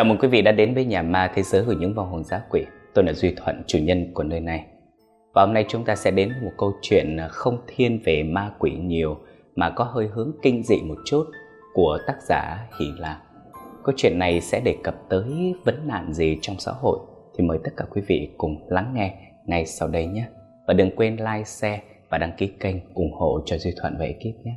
Chào mừng quý vị đã đến với nhà ma thế giới của những vong hồn giá quỷ. Tôi là Duy Thuận, chủ nhân của nơi này. Và hôm nay chúng ta sẽ đến một câu chuyện à, không thiên về ma quỷ nhiều mà có hơi hướng kinh dị một chút của tác giả Hỷ Lạc. Câu chuyện này sẽ đề cập tới vấn nạn gì trong xã hội thì mời tất cả quý vị cùng lắng nghe ngay sau đây nhé. Và đừng quên like, share và đăng ký kênh ủng hộ cho Duy Thuận và ekip nhé.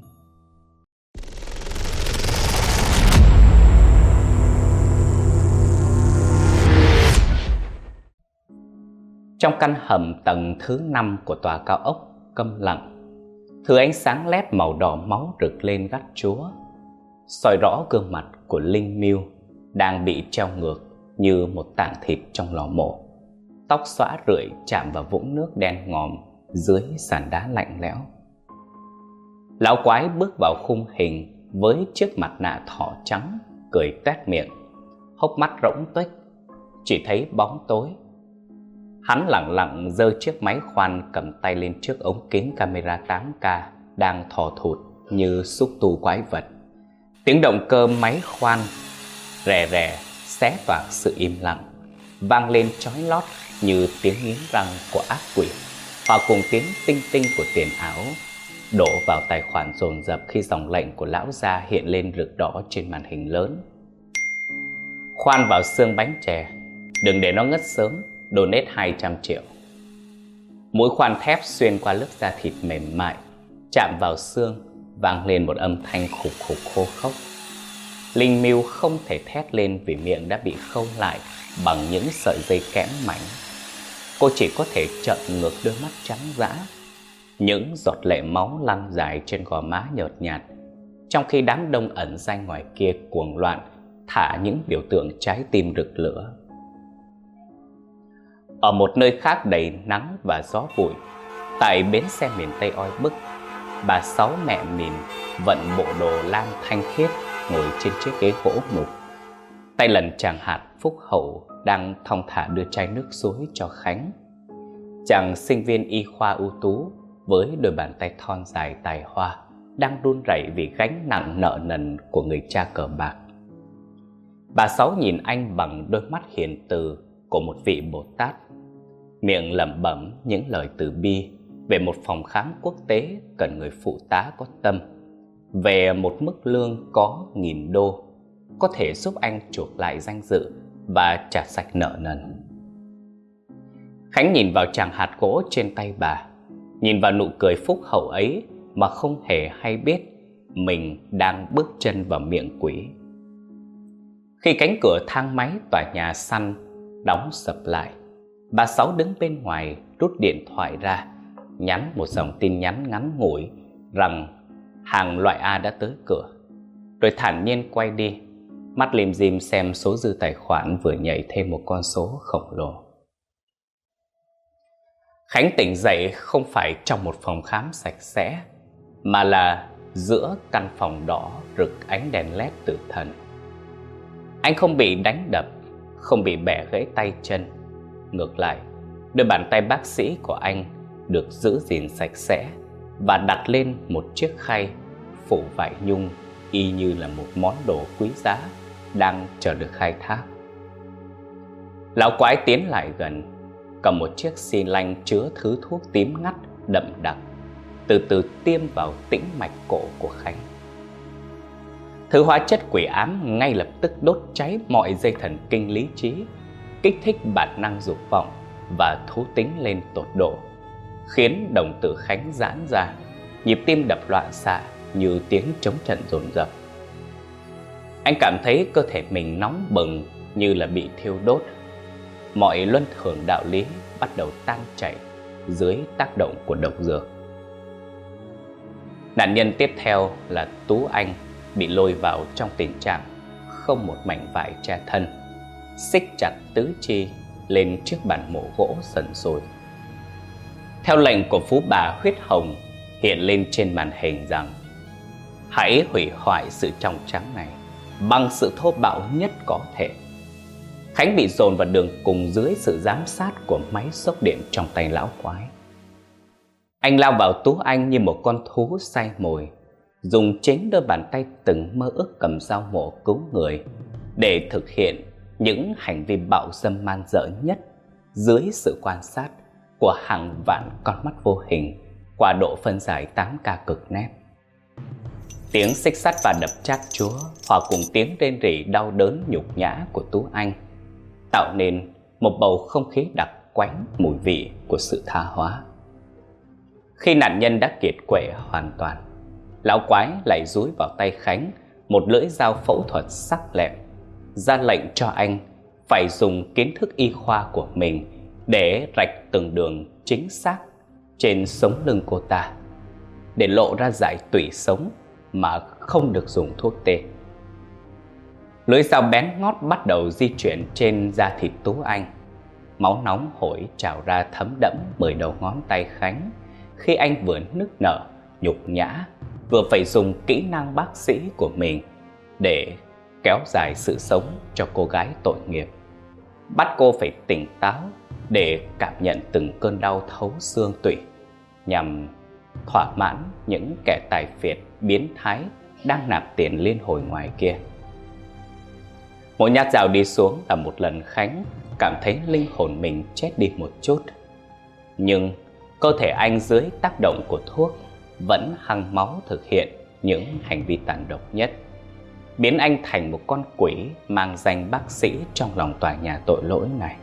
Trong căn hầm tầng thứ 5 của tòa cao ốc, câm lặng, Thứ ánh sáng led màu đỏ máu rực lên gắt chúa, soi rõ gương mặt của Linh Miêu Đang bị treo ngược như một tảng thịt trong lò mổ. Tóc xõa rượi chạm vào vũng nước đen ngòm dưới sàn đá lạnh lẽo. Lão quái bước vào khung hình với chiếc mặt nạ thỏ trắng, Cười tét miệng, Hốc mắt rỗng tuếch, Chỉ thấy bóng tối. Hắn lặng lặng giơ chiếc máy khoan cầm tay lên trước ống kính camera 8K đang thò thụt như xúc tu quái vật. Tiếng động cơ máy khoan rè rè xé toạc sự im lặng, vang lên chói lót như tiếng nghiến răng của ác quỷ, hòa cùng tiếng tinh tinh của tiền ảo đổ vào tài khoản dồn dập khi dòng lệnh của lão gia hiện lên rực đỏ trên màn hình lớn. Khoan vào xương bánh chè, đừng để nó ngất sớm donate 200 triệu. Mũi khoan thép xuyên qua lớp da thịt mềm mại, chạm vào xương, vang lên một âm thanh khục khục khô khốc. Linh Miêu không thể thét lên vì miệng đã bị khâu lại bằng những sợi dây kẽm mảnh. Cô chỉ có thể trợn ngược đôi mắt trắng dã. Những giọt lệ máu lăn dài trên gò má nhợt nhạt, trong khi đám đông ẩn danh ngoài kia cuồng loạn thả những biểu tượng trái tim rực lửa ở một nơi khác đầy nắng và gió bụi, tại bến xe miền Tây oi bức, bà sáu mẹ mình vận bộ đồ lam thanh khiết ngồi trên chiếc ghế gỗ mục. Tay lần chàng hạt phúc hậu đang thong thả đưa chai nước suối cho Khánh. Chàng sinh viên y khoa ưu tú với đôi bàn tay thon dài tài hoa đang run rẩy vì gánh nặng nợ nần của người cha cờ bạc. Bà Sáu nhìn anh bằng đôi mắt hiền từ của một vị Bồ Tát miệng lẩm bẩm những lời từ bi về một phòng khám quốc tế cần người phụ tá có tâm, về một mức lương có nghìn đô, có thể giúp anh chuộc lại danh dự và trả sạch nợ nần. Khánh nhìn vào chàng hạt gỗ trên tay bà, nhìn vào nụ cười phúc hậu ấy mà không hề hay biết mình đang bước chân vào miệng quỷ. Khi cánh cửa thang máy tòa nhà xanh đóng sập lại, Bà Sáu đứng bên ngoài, rút điện thoại ra, Nhắn một dòng tin nhắn ngắn ngủi Rằng hàng loại A đã tới cửa. Rồi thản nhiên quay đi, Mắt lim dim xem số dư tài khoản vừa nhảy thêm một con số khổng lồ. Khánh tỉnh dậy không phải trong một phòng khám sạch sẽ, Mà là giữa căn phòng đỏ rực ánh đèn led tự thần. Anh không bị đánh đập, Không bị bẻ gãy tay chân. Ngược lại, đôi bàn tay bác sĩ của anh được giữ gìn sạch sẽ và đặt lên một chiếc khay phủ vải nhung y như là một món đồ quý giá đang chờ được khai thác. Lão quái tiến lại gần, cầm một chiếc xi lanh chứa thứ thuốc tím ngắt đậm đặc, từ từ tiêm vào tĩnh mạch cổ của Khánh. Thứ hóa chất quỷ ám ngay lập tức đốt cháy mọi dây thần kinh lý trí kích thích bản năng dục vọng và thú tính lên tột độ, khiến đồng tử Khánh giãn ra, nhịp tim đập loạn xạ như tiếng chống trận dồn dập. Anh cảm thấy cơ thể mình nóng bừng như là bị thiêu đốt. Mọi luân thường đạo lý bắt đầu tan chảy dưới tác động của độc dược. Nạn nhân tiếp theo là Tú Anh bị lôi vào trong tình trạng không một mảnh vải che thân xích chặt tứ chi lên chiếc bàn mổ gỗ sần sùi. Theo lệnh của phú bà huyết hồng hiện lên trên màn hình rằng hãy hủy hoại sự trong trắng này bằng sự thô bạo nhất có thể. Khánh bị dồn vào đường cùng dưới sự giám sát của máy sốc điện trong tay lão quái. Anh lao vào Tú Anh như một con thú say mồi, dùng chính đôi bàn tay từng mơ ước cầm dao mổ cứu người để thực hiện những hành vi bạo dâm man dở nhất dưới sự quan sát của hàng vạn con mắt vô hình qua độ phân giải 8K cực nét. Tiếng xích sắt và đập chát chúa hòa cùng tiếng rên rỉ đau đớn nhục nhã của Tú Anh tạo nên một bầu không khí đặc quánh mùi vị của sự tha hóa. Khi nạn nhân đã kiệt quệ hoàn toàn, lão quái lại dúi vào tay Khánh một lưỡi dao phẫu thuật sắc lẹm, ra lệnh cho anh phải dùng kiến thức y khoa của mình để rạch từng đường chính xác trên sống lưng cô ta, để lộ ra giải tủy sống mà không được dùng thuốc tê. Lưỡi dao bén ngót bắt đầu di chuyển trên da thịt Tú Anh. Máu nóng hổi trào ra thấm đẫm mười đầu ngón tay Khánh khi anh vừa nức nở, nhục nhã, vừa phải dùng kỹ năng bác sĩ của mình để kéo dài sự sống cho cô gái tội nghiệp. Bắt cô phải tỉnh táo để cảm nhận từng cơn đau thấu xương tủy nhằm thỏa mãn những kẻ tài phiệt biến thái đang nạp tiền liên hồi ngoài kia. Mỗi nhát dao đi xuống là một lần Khánh cảm thấy linh hồn mình chết đi một chút. Nhưng cơ thể anh dưới tác động của thuốc vẫn hăng máu thực hiện những hành vi tàn độc nhất, biến anh thành một con quỷ mang danh bác sĩ trong lòng tòa nhà tội lỗi này.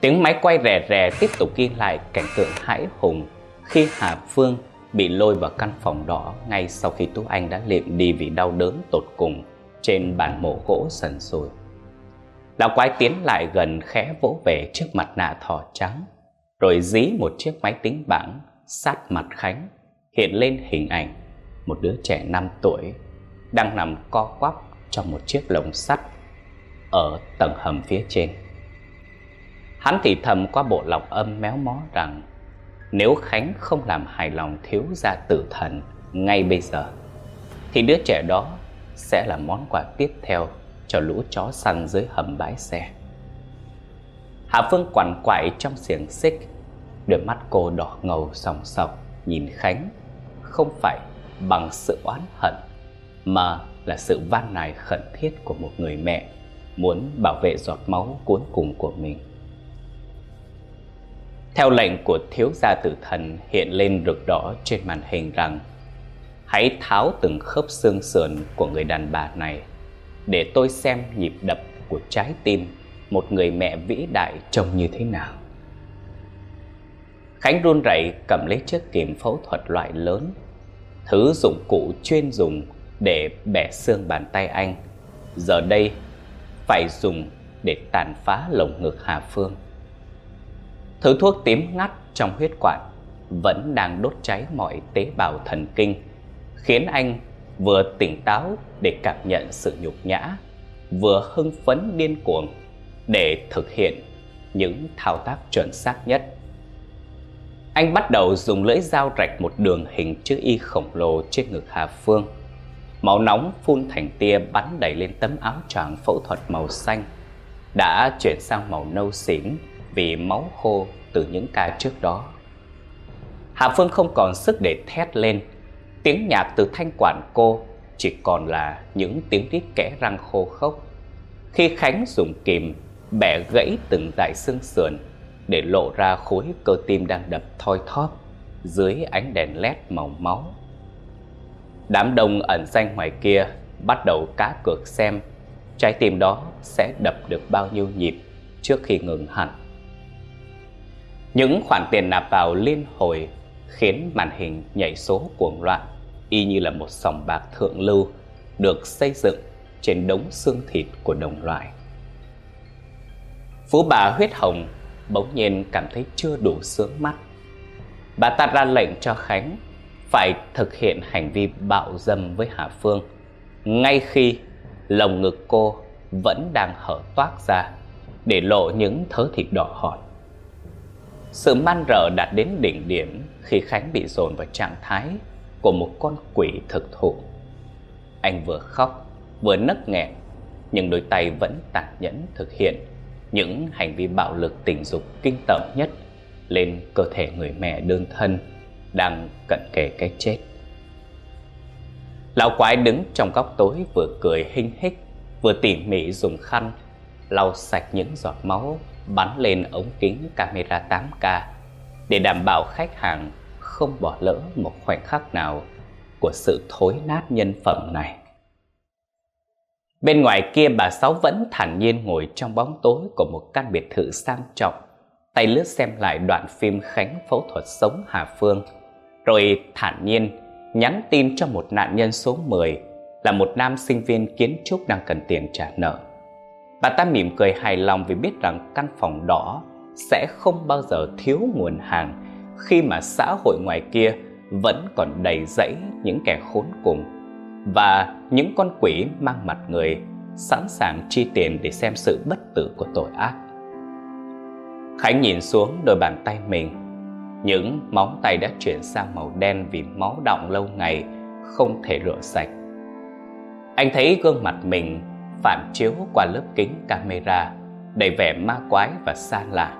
Tiếng máy quay rè rè tiếp tục ghi lại cảnh tượng hãi hùng khi Hà Phương bị lôi vào căn phòng đỏ ngay sau khi Tú Anh đã liệm đi vì đau đớn tột cùng trên bàn mộ gỗ sần sùi. Lão quái tiến lại gần khẽ vỗ về trước mặt nạ thỏ trắng, rồi dí một chiếc máy tính bảng sát mặt Khánh, hiện lên hình ảnh một đứa trẻ 5 tuổi đang nằm co quắp trong một chiếc lồng sắt ở tầng hầm phía trên. Hắn thì thầm qua bộ lọc âm méo mó rằng nếu Khánh không làm hài lòng thiếu gia tử thần ngay bây giờ, thì đứa trẻ đó sẽ là món quà tiếp theo cho lũ chó săn dưới hầm bãi xe. Hạ Phương quằn quại trong xiềng xích, đôi mắt cô đỏ ngầu sòng sọc nhìn Khánh, không phải bằng sự oán hận, mà là sự van nài khẩn thiết của một người mẹ muốn bảo vệ giọt máu cuối cùng của mình. Theo lệnh của thiếu gia tử thần hiện lên rực đỏ trên màn hình rằng, Hãy tháo từng khớp xương sườn của người đàn bà này Để tôi xem nhịp đập của trái tim một người mẹ vĩ đại trông như thế nào Khánh run rẩy cầm lấy chiếc kìm phẫu thuật loại lớn, Thứ dụng cụ chuyên dùng để bẻ xương bàn tay anh Giờ đây phải dùng để tàn phá lồng ngực Hà Phương Thứ thuốc tím ngắt trong huyết quản vẫn đang đốt cháy mọi tế bào thần kinh, khiến anh vừa tỉnh táo để cảm nhận sự nhục nhã, vừa hưng phấn điên cuồng để thực hiện những thao tác chuẩn xác nhất. Anh bắt đầu dùng lưỡi dao rạch một đường hình chữ Y khổng lồ trên ngực Hà Phương. Máu nóng phun thành tia bắn đầy lên tấm áo choàng phẫu thuật màu xanh, đã chuyển sang màu nâu xỉn vì máu khô từ những ca trước đó. Hạ Phương không còn sức để thét lên, tiếng nhạc từ thanh quản cô chỉ còn là những tiếng rít kẽ răng khô khốc. Khi Khánh dùng kìm bẻ gãy từng dải xương sườn để lộ ra khối cơ tim đang đập thoi thóp dưới ánh đèn led màu máu. Đám đông ẩn danh ngoài kia bắt đầu cá cược xem trái tim đó sẽ đập được bao nhiêu nhịp trước khi ngừng hẳn. Những khoản tiền nạp vào liên hồi khiến màn hình nhảy số cuồng loạn, y như là một sòng bạc thượng lưu, được xây dựng trên đống xương thịt của đồng loại. Phú bà huyết hồng bỗng nhiên cảm thấy chưa đủ sướng mắt. Bà ta ra lệnh cho Khánh phải thực hiện hành vi bạo dâm với Hà Phương ngay khi lồng ngực cô vẫn đang hở toác ra để lộ những thớ thịt đỏ hòn. Sự man rợ đạt đến đỉnh điểm khi Khánh bị dồn vào trạng thái của một con quỷ thực thụ. Anh vừa khóc, vừa nấc nghẹn, nhưng đôi tay vẫn tàn nhẫn thực hiện những hành vi bạo lực tình dục kinh tởm nhất lên cơ thể người mẹ đơn thân đang cận kề cái chết. Lão quái đứng trong góc tối vừa cười hinh hích, vừa tỉ mỉ dùng khăn lau sạch những giọt máu bắn lên ống kính camera 8K để đảm bảo khách hàng không bỏ lỡ một khoảnh khắc nào của sự thối nát nhân phẩm này. Bên ngoài kia bà Sáu vẫn thản nhiên ngồi trong bóng tối của một căn biệt thự sang trọng, tay lướt xem lại đoạn phim Khánh phẫu thuật sống Hà Phương, rồi thản nhiên nhắn tin cho một nạn nhân số 10 là một nam sinh viên kiến trúc đang cần tiền trả nợ. Bà ta mỉm cười hài lòng vì biết rằng căn phòng đỏ sẽ không bao giờ thiếu nguồn hàng khi mà xã hội ngoài kia vẫn còn đầy rẫy những kẻ khốn cùng và những con quỷ mang mặt người sẵn sàng chi tiền để xem sự bất tử của tội ác. Khánh nhìn xuống đôi bàn tay mình. Những móng tay đã chuyển sang màu đen vì máu đọng lâu ngày không thể rửa sạch. Anh thấy gương mặt mình phản chiếu qua lớp kính camera đầy vẻ ma quái và xa lạ.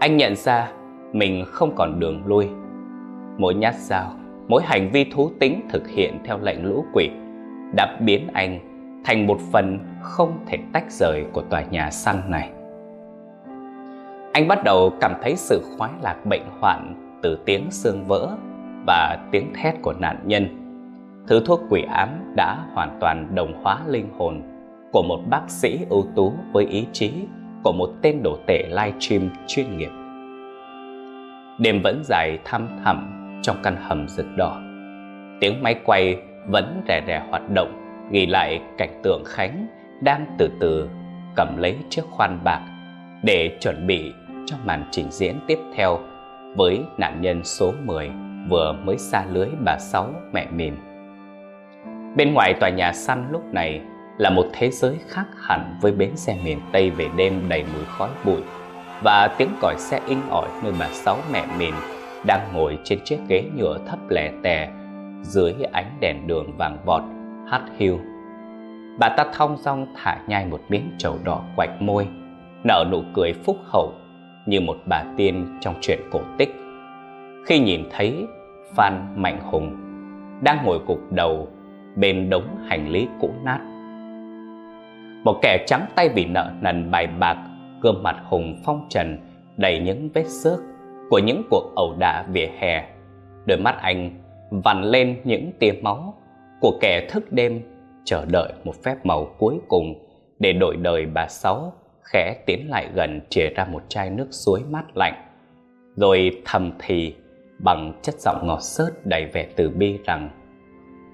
Anh nhận ra mình không còn đường lui. Mỗi nhát dao, mỗi hành vi thú tính thực hiện theo lệnh lũ quỷ đã biến anh thành một phần không thể tách rời của tòa nhà xăng này. Anh bắt đầu cảm thấy sự khoái lạc bệnh hoạn từ tiếng xương vỡ và tiếng thét của nạn nhân. Thứ thuốc quỷ ám đã hoàn toàn đồng hóa linh hồn của một bác sĩ ưu tú với ý chí của một tên đổ tể livestream chuyên nghiệp. Đêm vẫn dài thăm thẳm trong căn hầm rực đỏ. Tiếng máy quay vẫn rè rè hoạt động, ghi lại cảnh tượng Khánh đang từ từ cầm lấy chiếc khoan bạc để chuẩn bị cho màn trình diễn tiếp theo với nạn nhân số 10 vừa mới xa lưới bà Sáu mẹ mìn. Bên ngoài tòa nhà săn lúc này là một thế giới khác hẳn với bến xe miền Tây về đêm đầy mùi khói bụi và tiếng còi xe inh ỏi nơi bà Sáu mẹ mìn đang ngồi trên chiếc ghế nhựa thấp lẻ tè dưới ánh đèn đường vàng vọt hắt hiu. Bà ta thong dong thả nhai một miếng trầu đỏ quạch môi, nở nụ cười phúc hậu như một bà tiên trong truyện cổ tích. Khi nhìn thấy Phan Mạnh Hùng đang ngồi cục đầu bên đống hành lý cũ nát. Một kẻ trắng tay vì nợ nần bài bạc, gương mặt Hùng phong trần đầy những vết xước của những cuộc ẩu đả vỉa hè. Đôi mắt anh vằn lên những tia máu của kẻ thức đêm chờ đợi một phép màu cuối cùng để đổi đời bà Sáu khẽ tiến lại gần chìa ra một chai nước suối mát lạnh, rồi thầm thì bằng chất giọng ngọt xớt đầy vẻ từ bi rằng,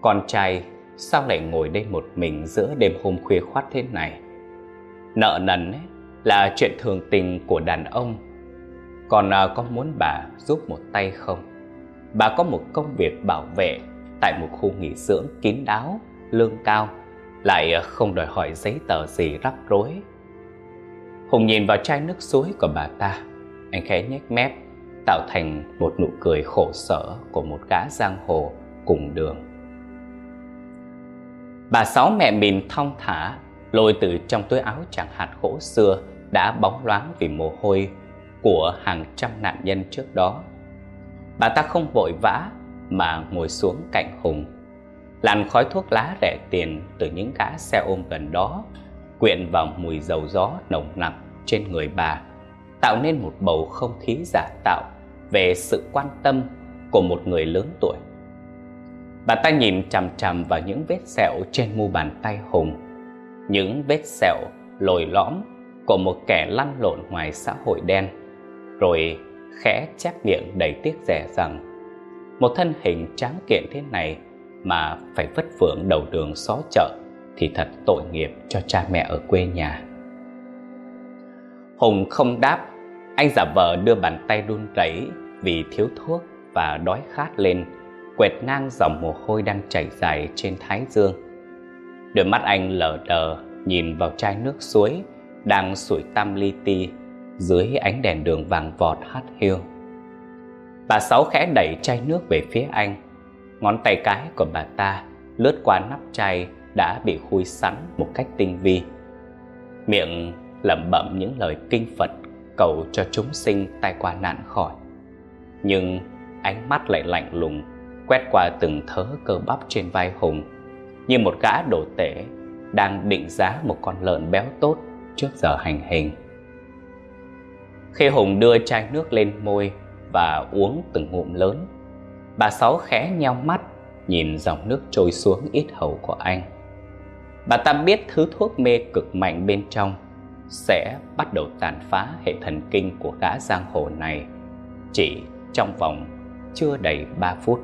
con trai, sao lại ngồi đây một mình giữa đêm hôm khuya khoát thế này? Nợ nần ấy là chuyện thường tình của đàn ông. Còn à, có muốn bà giúp một tay không? Bà có một công việc bảo vệ tại một khu nghỉ dưỡng kín đáo, lương cao, lại không đòi hỏi giấy tờ gì rắc rối. Hùng nhìn vào chai nước suối của bà ta. Anh khẽ nhếch mép, Tạo thành một nụ cười khổ sở Của một gã giang hồ cùng đường. Bà Sáu mẹ mình thong thả, Lôi từ trong túi áo chẳng hạt gỗ xưa Đã bóng loáng vì mồ hôi Của hàng trăm nạn nhân trước đó. Bà ta không vội vã Mà ngồi xuống cạnh Hùng, Làn khói thuốc lá rẻ tiền Từ những gã xe ôm gần đó quyện vào mùi dầu gió nồng nặc trên người bà, tạo nên một bầu không khí giả tạo về sự quan tâm của một người lớn tuổi. Bà ta nhìn chằm chằm vào những vết sẹo trên mu bàn tay Hùng, những vết sẹo lồi lõm của một kẻ lăn lộn ngoài xã hội đen, rồi khẽ chép miệng đầy tiếc rẻ rằng một thân hình tráng kiện thế này mà phải vất vưởng đầu đường xó chợ thì thật tội nghiệp cho cha mẹ ở quê nhà. Hùng không đáp, anh giả vờ đưa bàn tay run rẩy vì thiếu thuốc và đói khát lên, quẹt ngang dòng mồ hôi đang chảy dài trên thái dương. Đôi mắt anh lờ đờ nhìn vào chai nước suối đang sủi tăm li ti dưới ánh đèn đường vàng vọt hắt hiu. Bà Sáu khẽ đẩy chai nước về phía anh, ngón tay cái của bà ta lướt qua nắp chai đã bị khui sẵn một cách tinh vi. Miệng lẩm bẩm những lời kinh Phật cầu cho chúng sinh tai qua nạn khỏi. Nhưng ánh mắt lại lạnh lùng, quét qua từng thớ cơ bắp trên vai Hùng, như một gã đồ tể đang định giá một con lợn béo tốt trước giờ hành hình. Khi Hùng đưa chai nước lên môi và uống từng ngụm lớn, bà Sáu khẽ nheo mắt nhìn dòng nước trôi xuống ít hầu của anh. Bà ta biết thứ thuốc mê cực mạnh bên trong sẽ bắt đầu tàn phá hệ thần kinh của gã giang hồ này chỉ trong vòng chưa đầy 3 phút.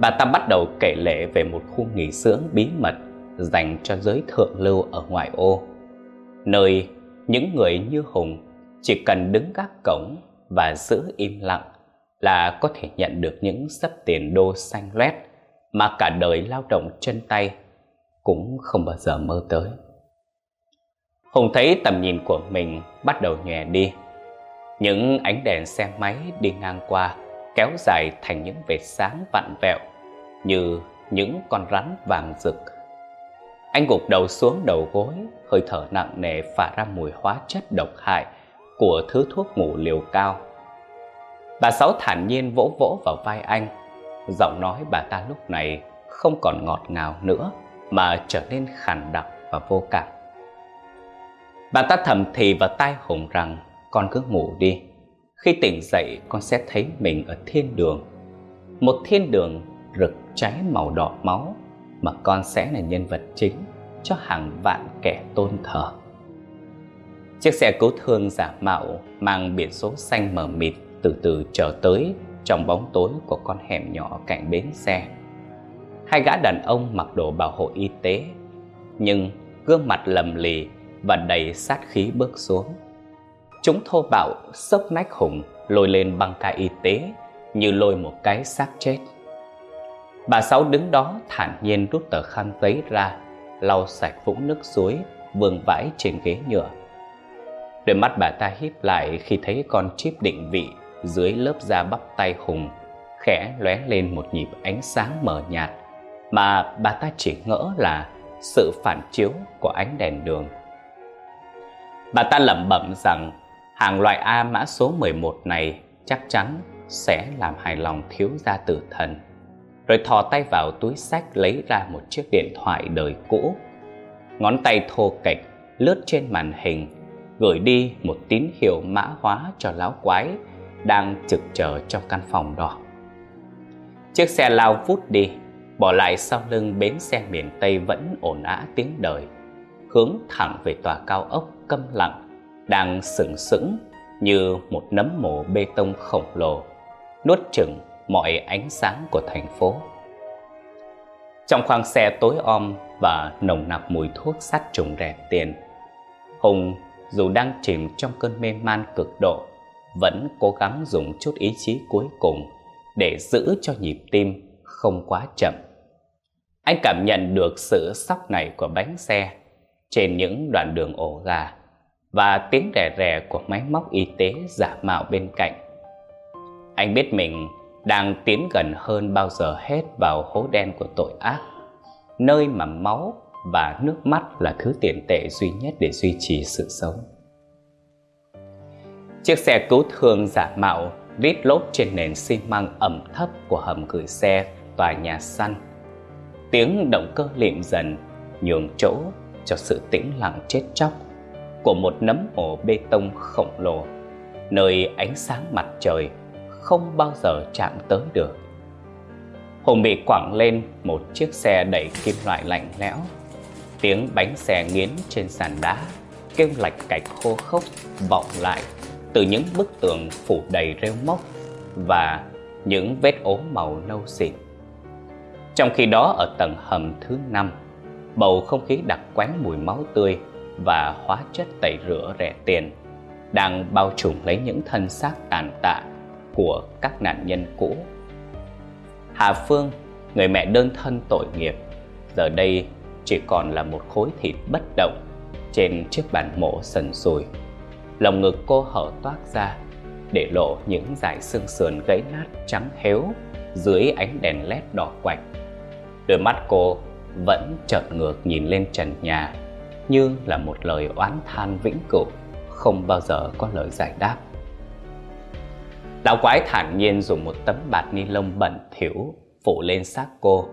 Bà ta bắt đầu kể lệ về một khu nghỉ dưỡng bí mật dành cho giới thượng lưu ở ngoại ô, nơi những người như Hùng chỉ cần đứng gác cổng và giữ im lặng là có thể nhận được những sấp tiền đô xanh loét mà cả đời lao động chân tay cũng không bao giờ mơ tới. Hùng thấy tầm nhìn của mình bắt đầu nhòe đi. Những ánh đèn xe máy đi ngang qua kéo dài thành những vệt sáng vặn vẹo như những con rắn vàng rực. Anh gục đầu xuống đầu gối, hơi thở nặng nề phả ra mùi hóa chất độc hại của thứ thuốc ngủ liều cao. Bà Sáu thản nhiên vỗ vỗ vào vai anh, giọng nói bà ta lúc này không còn ngọt ngào nữa mà trở nên khản đặc và vô cảm. Bà ta thầm thì vào tai Hùng rằng, con cứ ngủ đi. Khi tỉnh dậy, con sẽ thấy mình ở thiên đường. Một thiên đường rực cháy màu đỏ máu mà con sẽ là nhân vật chính cho hàng vạn kẻ tôn thờ. Chiếc xe cứu thương giả mạo mang biển số xanh mờ mịt từ từ trở tới trong bóng tối của con hẻm nhỏ cạnh bến xe. Hai gã đàn ông mặc đồ bảo hộ y tế, nhưng gương mặt lầm lì và đầy sát khí bước xuống. Chúng thô bạo sốc nách hùng lôi lên băng ca y tế như lôi một cái xác chết. Bà Sáu đứng đó thản nhiên rút tờ khăn giấy ra, lau sạch vũng nước suối vương vãi trên ghế nhựa. Đôi mắt bà ta híp lại khi thấy con chip định vị dưới lớp da bắp tay Hùng khẽ lóe lên một nhịp ánh sáng mờ nhạt mà bà ta chỉ ngỡ là sự phản chiếu của ánh đèn đường. Bà ta lẩm bẩm rằng hàng loại A mã số 11 này chắc chắn sẽ làm hài lòng thiếu gia tử thần. Rồi thò tay vào túi sách lấy ra một chiếc điện thoại đời cũ. Ngón tay thô kệch lướt trên màn hình, gửi đi một tín hiệu mã hóa cho lão quái đang trực chờ trong căn phòng đỏ. Chiếc xe lao vút đi, bỏ lại sau lưng bến xe miền Tây vẫn ồn ã tiếng đời, hướng thẳng về tòa cao ốc câm lặng, đang sừng sững như một nấm mồ bê tông khổng lồ, nuốt chửng mọi ánh sáng của thành phố. Trong khoang xe tối om và nồng nặc mùi thuốc sát trùng rẻ tiền, Hùng dù đang chìm trong cơn mê man cực độ, vẫn cố gắng dùng chút ý chí cuối cùng để giữ cho nhịp tim không quá chậm. Anh cảm nhận được sự sóc này của bánh xe trên những đoạn đường ổ gà và tiếng rè rè của máy móc y tế giả mạo bên cạnh. Anh biết mình đang tiến gần hơn bao giờ hết vào hố đen của tội ác, nơi mà máu và nước mắt là thứ tiền tệ duy nhất để duy trì sự sống. Chiếc xe cứu thương giả mạo rít lốp trên nền xi măng ẩm thấp của hầm gửi xe tòa nhà xanh. Tiếng động cơ liệm dần, nhường chỗ cho sự tĩnh lặng chết chóc của một nấm mồ bê tông khổng lồ, nơi ánh sáng mặt trời không bao giờ chạm tới được. Hùng bị quẳng lên một chiếc xe đẩy kim loại lạnh lẽo. Tiếng bánh xe nghiến trên sàn đá, kêu lạch cạch khô khốc vọng lại từ những bức tường phủ đầy rêu mốc và những vết ố màu nâu xịt trong khi đó ở tầng hầm thứ năm, bầu không khí đặc quánh mùi máu tươi và hóa chất tẩy rửa rẻ tiền đang bao trùm lấy những thân xác tàn tạ của các nạn nhân cũ. Hà Phương, người mẹ đơn thân tội nghiệp, giờ đây chỉ còn là một khối thịt bất động trên chiếc bàn mổ sần sùi. Lồng ngực cô hở toát ra, để lộ những dải xương sườn gãy nát trắng héo dưới ánh đèn led đỏ quạch. Đôi mắt cô vẫn trợn ngược nhìn lên trần nhà như là một lời oán than vĩnh cửu, không bao giờ có lời giải đáp. Lão quái thản nhiên dùng một tấm bạt ni lông bẩn thỉu phủ lên xác cô,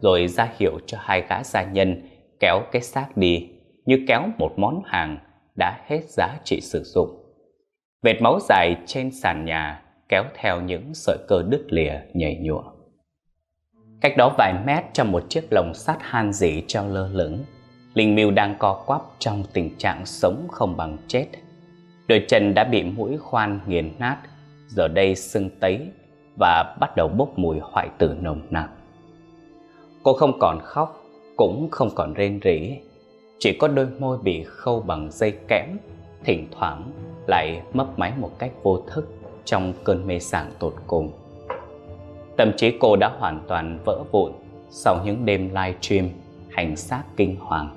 rồi ra hiệu cho hai gã gia nhân kéo cái xác đi như kéo một món hàng đã hết giá trị sử dụng. Vệt máu dài trên sàn nhà kéo theo những sợi cơ đứt lìa nhảy nhụa. Cách đó vài mét trong một chiếc lồng sắt han dỉ treo lơ lửng, Linh Miêu đang co quắp trong tình trạng sống không bằng chết. Đôi chân đã bị mũi khoan nghiền nát, giờ đây sưng tấy và bắt đầu bốc mùi hoại tử nồng nặc. Cô không còn khóc, cũng không còn rên rỉ, chỉ có đôi môi bị khâu bằng dây kẽm, thỉnh thoảng lại mấp máy một cách vô thức trong cơn mê sảng tột cùng. Tâm trí cô đã hoàn toàn vỡ vụn sau những đêm live stream hành xác kinh hoàng.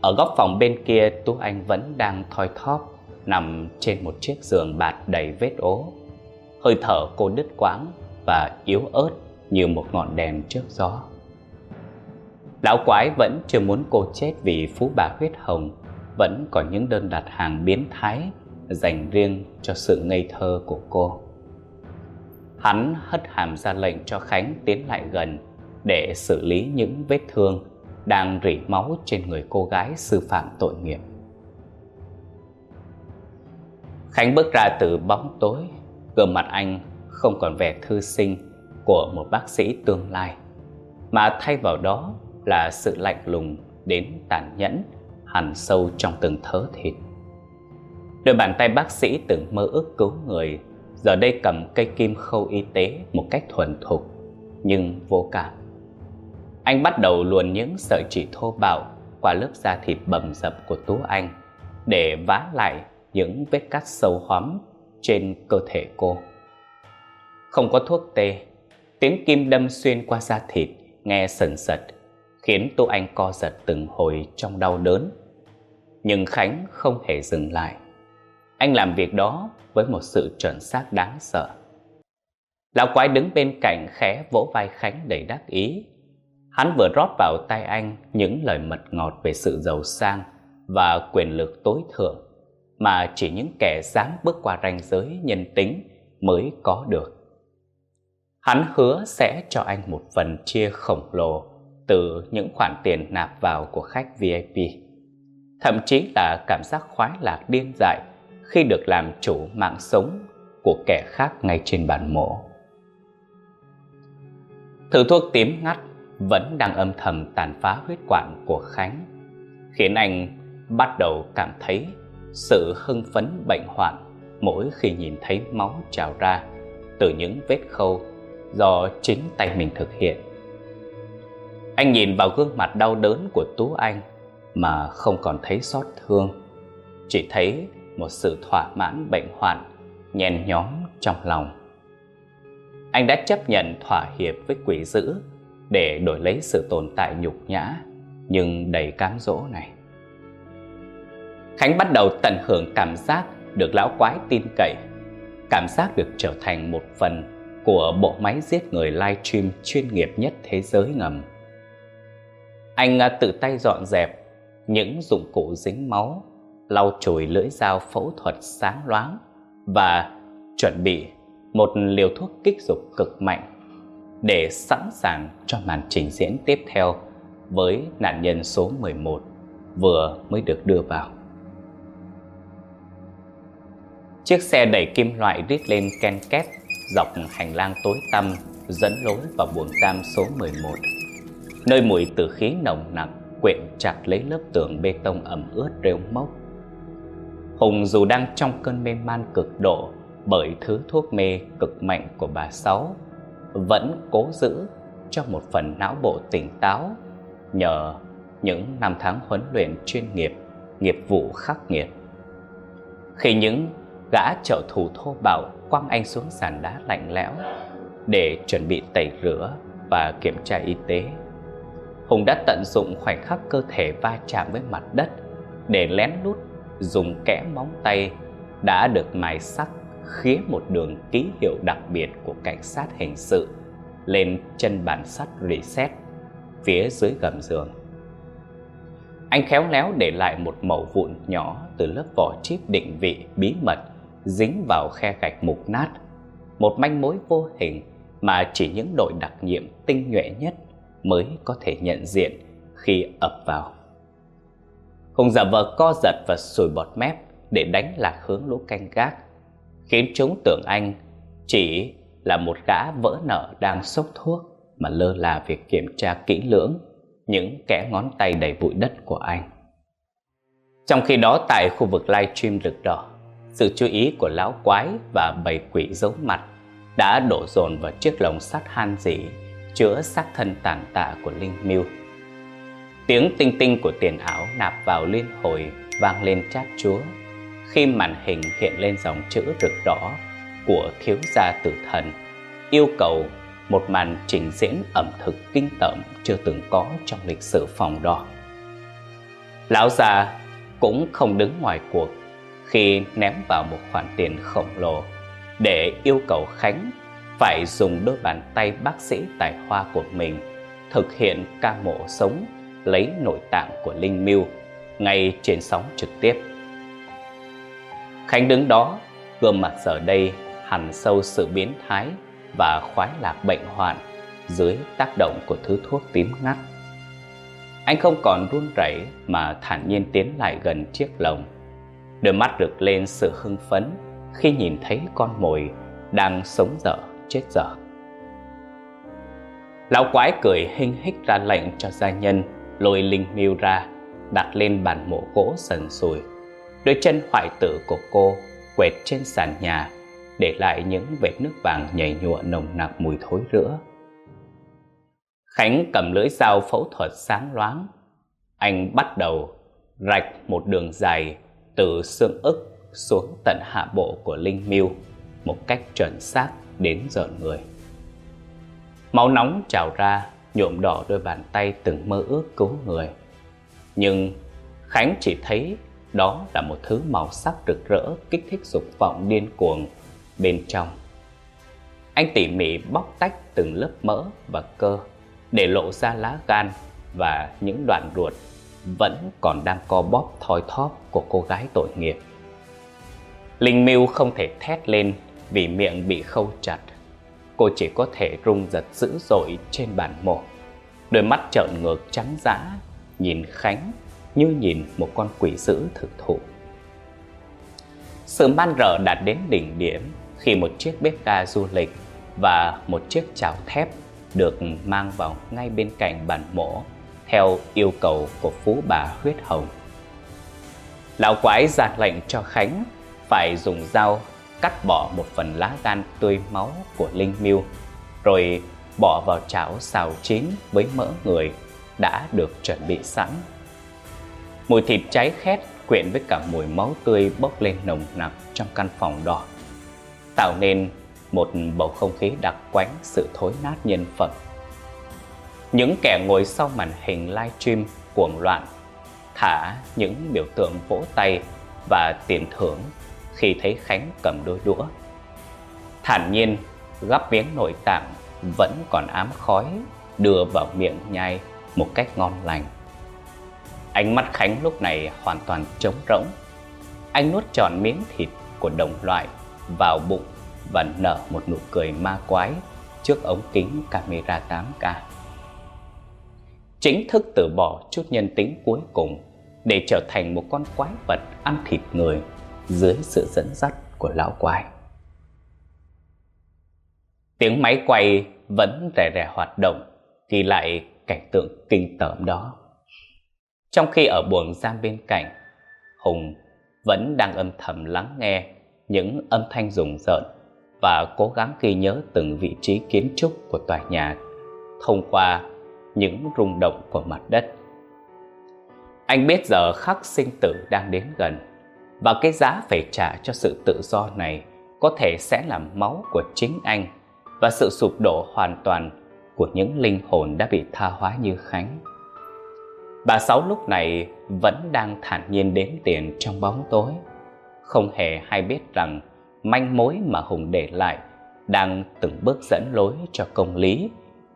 Ở góc phòng bên kia, Tú Anh vẫn đang thoi thóp nằm trên một chiếc giường bạt đầy vết ố. Hơi thở cô đứt quãng và yếu ớt như một ngọn đèn trước gió. Lão quái vẫn chưa muốn cô chết vì phú bà huyết hồng, Vẫn còn những đơn đặt hàng biến thái Dành riêng cho sự ngây thơ của cô Hắn hất hàm ra lệnh cho Khánh tiến lại gần Để xử lý những vết thương Đang rỉ máu trên người cô gái sư phạm tội nghiệp Khánh bước ra từ bóng tối, Gương mặt anh không còn vẻ thư sinh Của một bác sĩ tương lai, Mà thay vào đó là sự lạnh lùng đến tàn nhẫn hằn sâu trong từng thớ thịt. Đôi bàn tay bác sĩ từng mơ ước cứu người giờ đây cầm cây kim khâu y tế một cách thuần thục nhưng vô cảm. Anh bắt đầu luồn những sợi chỉ thô bạo qua lớp da thịt bầm dập của Tú Anh để vá lại những vết cắt sâu hóm trên cơ thể cô. Không có thuốc tê, tiếng kim đâm xuyên qua da thịt nghe sần sật khiến Tô Anh co giật từng hồi trong đau đớn. Nhưng Khánh không hề dừng lại. Anh làm việc đó với một sự chuẩn xác đáng sợ. Lão quái đứng bên cạnh khẽ vỗ vai Khánh đầy đắc ý. Hắn vừa rót vào tay anh những lời mật ngọt về sự giàu sang và quyền lực tối thượng, mà chỉ những kẻ dám bước qua ranh giới nhân tính mới có được. Hắn hứa sẽ cho anh một phần chia khổng lồ từ những khoản tiền nạp vào của khách VIP. Thậm chí là cảm giác khoái lạc điên dại khi được làm chủ mạng sống của kẻ khác ngay trên bàn mổ. Thử thuốc tím ngắt vẫn đang âm thầm tàn phá huyết quản của Khánh, khiến anh bắt đầu cảm thấy sự hưng phấn bệnh hoạn mỗi khi nhìn thấy máu trào ra từ những vết khâu do chính tay mình thực hiện. Anh nhìn vào gương mặt đau đớn của Tú Anh mà không còn thấy xót thương, chỉ thấy một sự thỏa mãn bệnh hoạn nhen nhóm trong lòng. Anh đã chấp nhận thỏa hiệp với quỷ dữ để đổi lấy sự tồn tại nhục nhã nhưng đầy cám dỗ này. Khánh bắt đầu tận hưởng cảm giác được lão quái tin cậy, cảm giác được trở thành một phần của bộ máy giết người livestream chuyên nghiệp nhất thế giới ngầm. Anh à, tự tay dọn dẹp những dụng cụ dính máu, lau chùi lưỡi dao phẫu thuật sáng loáng và chuẩn bị một liều thuốc kích dục cực mạnh để sẵn sàng cho màn trình diễn tiếp theo với nạn nhân số 11 vừa mới được đưa vào. Chiếc xe đẩy kim loại rít lên ken két dọc hành lang tối tăm, dẫn lối vào buồng giam số 11 nơi mùi tử khí nồng nặc, quyện chặt lấy lớp tường bê tông ẩm ướt rêu mốc. Hùng dù đang trong cơn mê man cực độ bởi thứ thuốc mê cực mạnh của bà Sáu, vẫn cố giữ cho một phần não bộ tỉnh táo nhờ những năm tháng huấn luyện chuyên nghiệp, nghiệp vụ khắc nghiệt. Khi những gã trợ thủ thô bạo quăng anh xuống sàn đá lạnh lẽo để chuẩn bị tẩy rửa và kiểm tra y tế, Hùng đã tận dụng khoảnh khắc cơ thể va chạm với mặt đất để lén lút dùng kẽ móng tay đã được mài sắc khía một đường ký hiệu đặc biệt của cảnh sát hình sự lên chân bàn sắt reset phía dưới gầm giường. Anh khéo léo để lại một mẩu vụn nhỏ từ lớp vỏ chip định vị bí mật dính vào khe gạch mục nát, một manh mối vô hình mà chỉ những đội đặc nhiệm tinh nhuệ nhất mới có thể nhận diện khi ập vào. Hùng giả vờ co giật và sùi bọt mép để đánh lạc hướng lũ canh gác, khiến chúng tưởng anh chỉ là một gã vỡ nợ đang sốc thuốc mà lơ là việc kiểm tra kỹ lưỡng những kẽ ngón tay đầy bụi đất của anh. Trong khi đó tại khu vực livestream rực đỏ, sự chú ý của lão quái và bầy quỷ giấu mặt đã đổ dồn vào chiếc lồng sắt han dỉ chứa xác thân tàn tạ của Linh Miêu. Tiếng tinh tinh của tiền ảo nạp vào liên hồi, vang lên chát chúa khi màn hình hiện lên dòng chữ rực đỏ của thiếu gia tử thần, yêu cầu một màn trình diễn ẩm thực kinh tởm chưa từng có trong lịch sử phòng đỏ. Lão già cũng không đứng ngoài cuộc khi ném vào một khoản tiền khổng lồ để yêu cầu Khánh phải dùng đôi bàn tay bác sĩ tài hoa của mình thực hiện ca mổ sống lấy nội tạng của Linh Miêu ngay trên sóng trực tiếp. Khánh đứng đó, gương mặt giờ đây hằn sâu sự biến thái và khoái lạc bệnh hoạn dưới tác động của thứ thuốc tím ngắt. Anh không còn run rẩy mà thản nhiên tiến lại gần chiếc lồng. Đôi mắt rực lên sự hưng phấn khi nhìn thấy con mồi đang sống dở chết dở. Lão quái cười hinh hích ra lệnh cho gia nhân lôi linh miêu ra đặt lên bàn mộ gỗ sần sùi. Đôi chân hoại tử của cô quẹt trên sàn nhà để lại những vệt nước vàng nhảy nhụa nồng nặc mùi thối rữa. Khánh cầm lưỡi dao phẫu thuật sáng loáng. Anh bắt đầu rạch một đường dài từ xương ức xuống tận hạ bộ của Linh Miêu một cách chuẩn xác đến giờ người. Máu nóng trào ra, nhuộm đỏ đôi bàn tay từng mơ ước cứu người. Nhưng Khánh chỉ thấy đó là một thứ màu sắc rực rỡ, kích thích dục vọng điên cuồng bên trong. Anh tỉ mỉ bóc tách từng lớp mỡ và cơ để lộ ra lá gan và những đoạn ruột vẫn còn đang co bóp thoi thóp của cô gái tội nghiệp. Linh Miu không thể thét lên vì miệng bị khâu chặt. Cô chỉ có thể rung giật dữ dội trên bàn mổ. Đôi mắt trợn ngược trắng dã, nhìn Khánh như nhìn một con quỷ dữ thực thụ. Sự man rợ đạt đến đỉnh điểm khi một chiếc bếp ga du lịch và một chiếc chảo thép được mang vào ngay bên cạnh bàn mổ theo yêu cầu của phú bà huyết hồng. Lão quái giạt lệnh cho Khánh phải dùng dao cắt bỏ một phần lá gan tươi máu của Linh Miêu, rồi bỏ vào chảo xào chín với mỡ người đã được chuẩn bị sẵn. Mùi thịt cháy khét quyện với cả mùi máu tươi bốc lên nồng nặc trong căn phòng đỏ, tạo nên một bầu không khí đặc quánh sự thối nát nhân phẩm. Những kẻ ngồi sau màn hình livestream cuồng loạn, thả những biểu tượng vỗ tay và tiền thưởng khi thấy Khánh cầm đôi đũa. Thản nhiên, gắp miếng nội tạng, vẫn còn ám khói, đưa vào miệng nhai một cách ngon lành. Ánh mắt Khánh lúc này hoàn toàn trống rỗng. Anh nuốt tròn miếng thịt của đồng loại vào bụng và nở một nụ cười ma quái trước ống kính camera 8K. Chính thức từ bỏ chút nhân tính cuối cùng để trở thành một con quái vật ăn thịt người dưới sự dẫn dắt của lão quái. Tiếng máy quay vẫn rè rè hoạt động ghi lại cảnh tượng kinh tởm đó. Trong khi ở buồng giam bên cạnh, Hùng vẫn đang âm thầm lắng nghe những âm thanh rùng rợn và cố gắng ghi nhớ từng vị trí kiến trúc của tòa nhà thông qua những rung động của mặt đất. Anh biết giờ khắc sinh tử đang đến gần và cái giá phải trả cho sự tự do này có thể sẽ là máu của chính anh và sự sụp đổ hoàn toàn của những linh hồn đã bị tha hóa như Khánh. Bà Sáu lúc này vẫn đang thản nhiên đếm tiền trong bóng tối, không hề hay biết rằng manh mối mà Hùng để lại đang từng bước dẫn lối cho công lý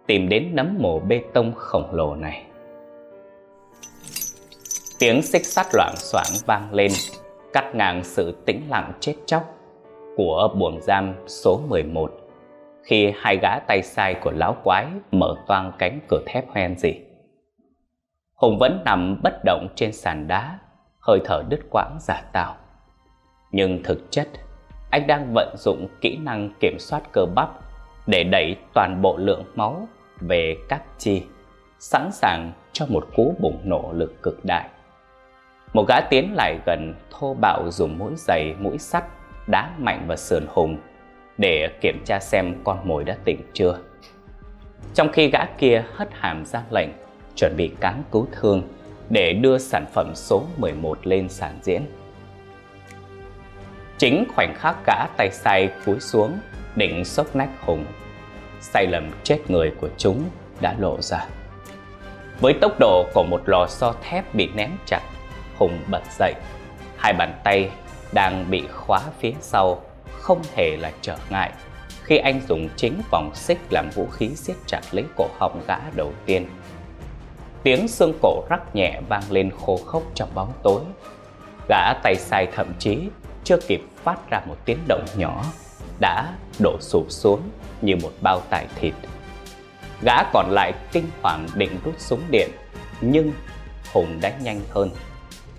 tìm đến nấm mồ bê tông khổng lồ này. Tiếng xích sắt loạn xoảng vang lên, cắt ngang sự tĩnh lặng chết chóc của buồng giam số 11 khi hai gã tay sai của lão quái mở toang cánh cửa thép hoen gì. Hùng vẫn nằm bất động trên sàn đá, hơi thở đứt quãng giả tạo. Nhưng thực chất, anh đang vận dụng kỹ năng kiểm soát cơ bắp để đẩy toàn bộ lượng máu về các chi, sẵn sàng cho một cú bùng nổ lực cực đại. Một gã tiến lại gần thô bạo dùng mũi giày, mũi sắt đá mạnh vào sườn Hùng để kiểm tra xem con mồi đã tỉnh chưa. Trong khi gã kia hất hàm ra lệnh chuẩn bị cán cứu thương để đưa sản phẩm số 11 lên sàn diễn. Chính khoảnh khắc gã tay sai cúi xuống định sốc nách Hùng, sai lầm chết người của chúng đã lộ ra. Với tốc độ của một lò xo thép bị ném chặt, Hùng bật dậy, hai bàn tay đang bị khóa phía sau không hề là trở ngại khi anh dùng chính vòng xích làm vũ khí siết chặt lấy cổ họng gã đầu tiên. Tiếng xương cổ rắc nhẹ vang lên khô khốc trong bóng tối. Gã tay sai thậm chí chưa kịp phát ra một tiếng động nhỏ đã đổ sụp xuống như một bao tải thịt. Gã còn lại kinh hoàng định rút súng điện, nhưng Hùng đã nhanh hơn.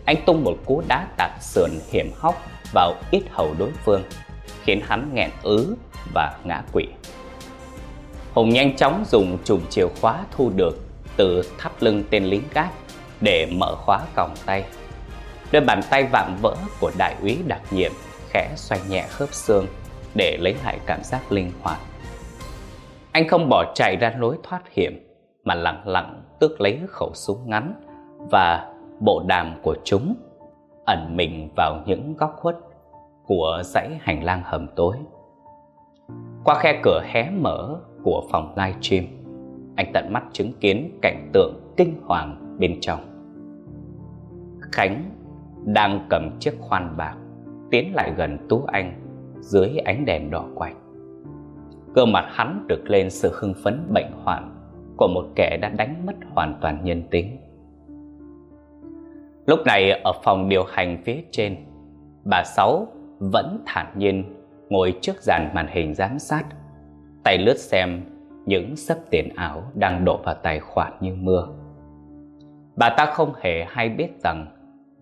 Anh tung một cú đá tạt sườn hiểm hóc vào ít hầu đối phương, khiến hắn nghẹn ứ và ngã quỵ. Hùng nhanh chóng dùng chùm chìa khóa thu được từ thắt lưng tên lính gác để mở khóa còng tay. Đôi bàn tay vạm vỡ của đại úy đặc nhiệm khẽ xoay nhẹ khớp xương để lấy lại cảm giác linh hoạt. Anh không bỏ chạy ra lối thoát hiểm mà lặng lặng tước lấy khẩu súng ngắn và bộ đàm của chúng, ẩn mình vào những góc khuất của dãy hành lang hầm tối. Qua khe cửa hé mở của phòng livestream anh tận mắt chứng kiến cảnh tượng kinh hoàng bên trong. Khánh đang cầm chiếc khoan bạc tiến lại gần Tú Anh dưới ánh đèn đỏ quạch. Cơ mặt hắn được lên sự hưng phấn bệnh hoạn của một kẻ đã đánh mất hoàn toàn nhân tính. Lúc này ở phòng điều hành phía trên, bà Sáu vẫn thản nhiên ngồi trước dàn màn hình giám sát, tay lướt xem những sấp tiền ảo đang đổ vào tài khoản như mưa. Bà ta không hề hay biết rằng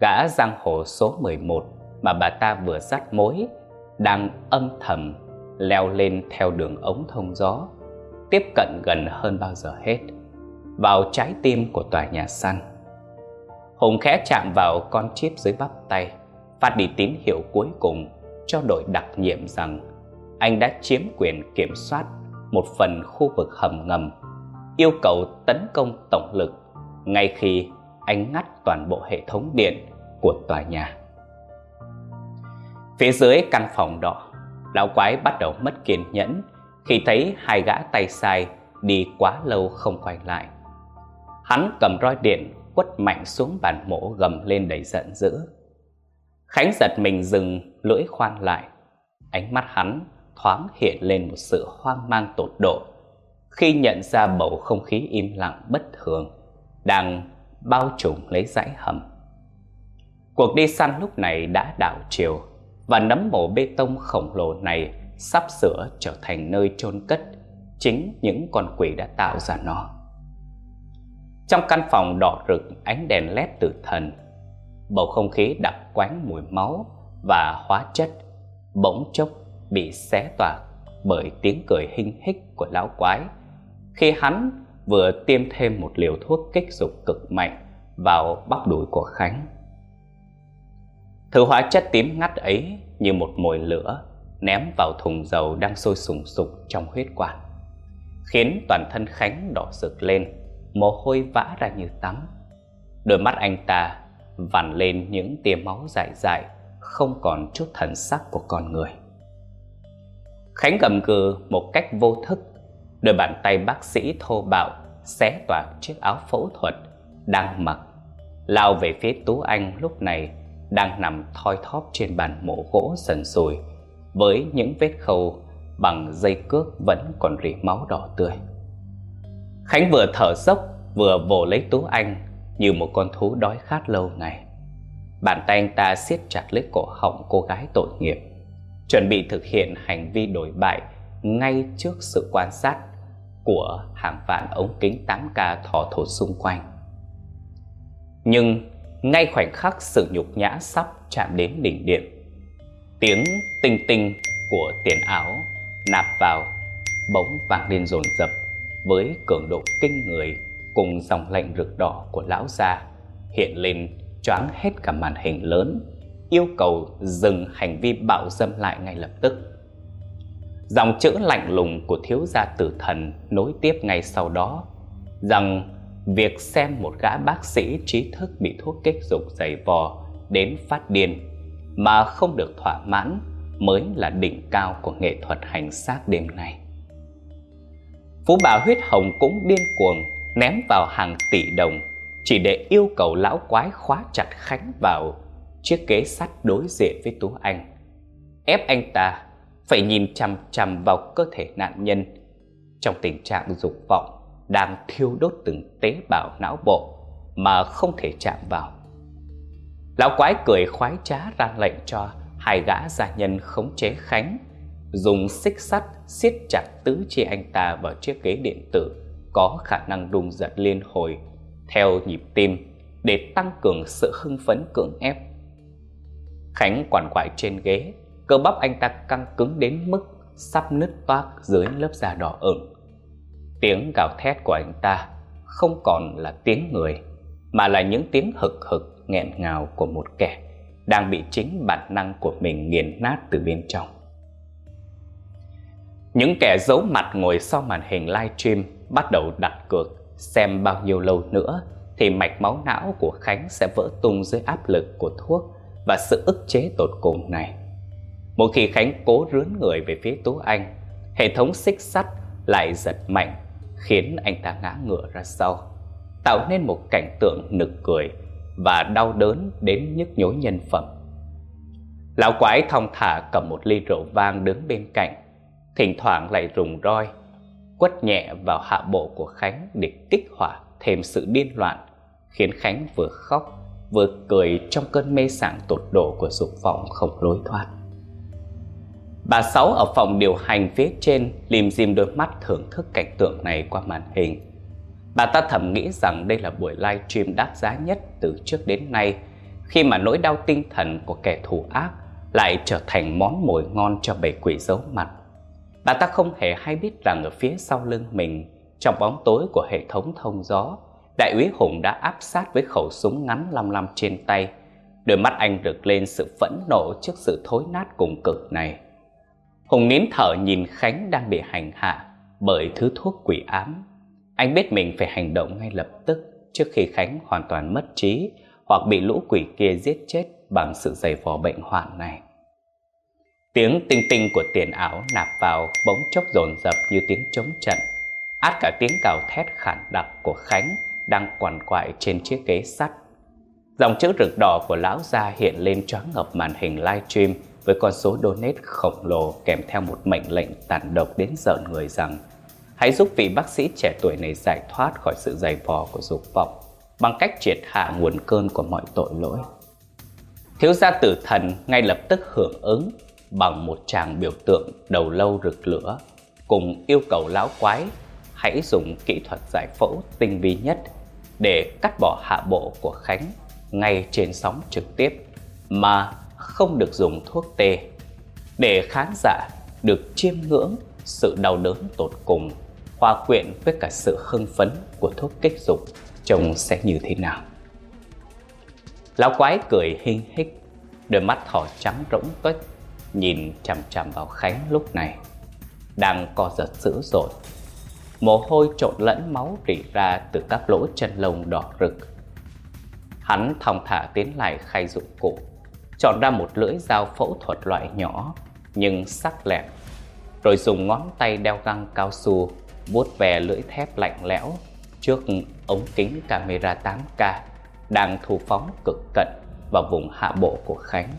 gã giang hồ số 11 mà bà ta vừa dắt mối đang âm thầm leo lên theo đường ống thông gió, tiếp cận gần hơn bao giờ hết, vào trái tim của tòa nhà xanh Hùng khẽ chạm vào con chip dưới bắp tay, phát đi tín hiệu cuối cùng cho đội đặc nhiệm rằng anh đã chiếm quyền kiểm soát một phần khu vực hầm ngầm, yêu cầu tấn công tổng lực ngay khi anh ngắt toàn bộ hệ thống điện của tòa nhà. Phía dưới căn phòng đỏ, lão quái bắt đầu mất kiên nhẫn khi thấy hai gã tay sai đi quá lâu không quay lại. Hắn cầm roi điện quất mạnh xuống bàn mổ gầm lên đầy giận dữ. Khánh giật mình dừng, lưỡi khoan lại. Ánh mắt hắn thoáng hiện lên một sự hoang mang tột độ, khi nhận ra bầu không khí im lặng bất thường, đang bao trùm lấy dãy hầm. Cuộc đi săn lúc này đã đảo chiều, và nấm mồ bê tông khổng lồ này sắp sửa trở thành nơi chôn cất chính những con quỷ đã tạo ra nó. Trong căn phòng đỏ rực ánh đèn led tử thần, bầu không khí đặc quán mùi máu và hóa chất bỗng chốc bị xé toạc bởi tiếng cười hinh hích của lão quái khi hắn vừa tiêm thêm một liều thuốc kích dục cực mạnh vào bắp đùi của Khánh. Thứ hóa chất tím ngắt ấy như một mồi lửa ném vào thùng dầu đang sôi sùng sục trong huyết quản, khiến toàn thân Khánh đỏ rực lên, mồ hôi vã ra như tắm. Đôi mắt anh ta vằn lên những tia máu dại dại, không còn chút thần sắc của con người. Khánh gầm gừ một cách vô thức, đôi bàn tay bác sĩ thô bạo xé toạc chiếc áo phẫu thuật đang mặc, lao về phía Tú Anh lúc này đang nằm thoi thóp trên bàn mổ gỗ sần sùi với những vết khâu bằng dây cước vẫn còn rỉ máu đỏ tươi. Khánh vừa thở dốc vừa vồ lấy Tú Anh như một con thú đói khát lâu ngày. Bàn tay anh ta siết chặt lấy cổ họng cô gái tội nghiệp, chuẩn bị thực hiện hành vi đổi bại ngay trước sự quan sát của hàng vạn ống kính 8K thò thổ xung quanh. Nhưng ngay khoảnh khắc sự nhục nhã sắp chạm đến đỉnh điểm. Tiếng tinh tinh của tiền áo nạp vào bỗng vang lên dồn dập với cường độ kinh người cùng dòng lệnh rực đỏ của lão gia hiện lên choáng hết cả màn hình lớn, yêu cầu dừng hành vi bạo dâm lại ngay lập tức dòng chữ lạnh lùng của thiếu gia tử thần nối tiếp ngay sau đó, rằng việc xem một gã bác sĩ trí thức bị thuốc kích dục dày vò đến phát điên mà không được thỏa mãn mới là đỉnh cao của nghệ thuật hành xác đêm nay. Phú bà huyết hồng cũng điên cuồng ném vào hàng tỷ đồng chỉ để yêu cầu lão quái khóa chặt Khánh vào chiếc ghế sắt đối diện với Tú Anh. Ép anh ta phải nhìn chằm chằm vào cơ thể nạn nhân trong tình trạng dục vọng đang thiêu đốt từng tế bào não bộ mà không thể chạm vào. Lão quái cười khoái trá ra lệnh cho hai gã gia nhân khống chế Khánh, dùng xích sắt siết chặt tứ chi anh ta vào chiếc ghế điện tử có khả năng đùng giật liên hồi theo nhịp tim để tăng cường sự hưng phấn cưỡng ép. Khánh quằn quại trên ghế, cơ bắp anh ta căng cứng đến mức sắp nứt toác dưới lớp da đỏ ửng. Tiếng gào thét của anh ta không còn là tiếng người, mà là những tiếng hực hực nghẹn ngào của một kẻ đang bị chính bản năng của mình nghiền nát từ bên trong. Những kẻ giấu mặt ngồi sau màn hình livestream bắt đầu đặt cược xem bao nhiêu lâu nữa thì mạch máu não của Khánh sẽ vỡ tung dưới áp lực của thuốc và sự ức chế tột cùng này. Mỗi khi Khánh cố rướn người về phía Tú Anh, hệ thống xích sắt lại giật mạnh khiến anh ta ngã ngửa ra sau, tạo nên một cảnh tượng nực cười và đau đớn đến nhức nhối nhân phẩm. Lão quái thong thả cầm một ly rượu vang đứng bên cạnh, thỉnh thoảng lại rùng roi, quất nhẹ vào hạ bộ của Khánh để kích hoạt thêm sự điên loạn, khiến Khánh vừa khóc vừa cười trong cơn mê sảng tột độ của dục vọng không lối thoát. Bà Sáu ở phòng điều hành phía trên lim dim đôi mắt thưởng thức cảnh tượng này qua màn hình. Bà ta thầm nghĩ rằng đây là buổi live stream đắt giá nhất từ trước đến nay khi mà nỗi đau tinh thần của kẻ thù ác lại trở thành món mồi ngon cho bầy quỷ giấu mặt. Bà ta không hề hay biết rằng ở phía sau lưng mình, trong bóng tối của hệ thống thông gió, Đại úy Hùng đã áp sát với khẩu súng ngắn lăm lăm trên tay. Đôi mắt anh rực lên sự phẫn nộ trước sự thối nát cùng cực này. Hùng nín thở nhìn Khánh đang bị hành hạ bởi thứ thuốc quỷ ám. Anh biết mình phải hành động ngay lập tức trước khi Khánh hoàn toàn mất trí hoặc bị lũ quỷ kia giết chết bằng sự dày vò bệnh hoạn này. Tiếng tinh tinh của tiền ảo nạp vào bỗng chốc dồn dập như tiếng chống trận, át cả tiếng cào thét khản đặc của Khánh đang quằn quại trên chiếc ghế sắt. Dòng chữ rực đỏ của lão gia hiện lên choáng ngập màn hình livestream với con số donate khổng lồ kèm theo một mệnh lệnh tàn độc đến giận người rằng hãy giúp vị bác sĩ trẻ tuổi này giải thoát khỏi sự dày vò của dục vọng bằng cách triệt hạ nguồn cơn của mọi tội lỗi. Thiếu gia tử thần ngay lập tức hưởng ứng bằng một tràng biểu tượng đầu lâu rực lửa. Cùng yêu cầu lão quái hãy dùng kỹ thuật giải phẫu tinh vi nhất để cắt bỏ hạ bộ của Khánh ngay trên sóng trực tiếp mà không được dùng thuốc tê. Để khán giả được chiêm ngưỡng sự đau đớn tột cùng hòa quyện với cả sự hưng phấn của thuốc kích dục trông sẽ như thế nào. Lão quái cười hinh hích, đôi mắt thỏ trắng rỗng tuếch nhìn chằm chằm vào Khánh lúc này. Đang co giật dữ dội. Mồ hôi trộn lẫn máu rỉ ra từ các lỗ chân lông đỏ rực. Hắn thong thả tiến lại khay dụng cụ, chọn ra một lưỡi dao phẫu thuật loại nhỏ nhưng sắc lẹm, rồi dùng ngón tay đeo găng cao su vuốt về lưỡi thép lạnh lẽo trước ống kính camera 8K đang thu phóng cực cận vào vùng hạ bộ của Khánh.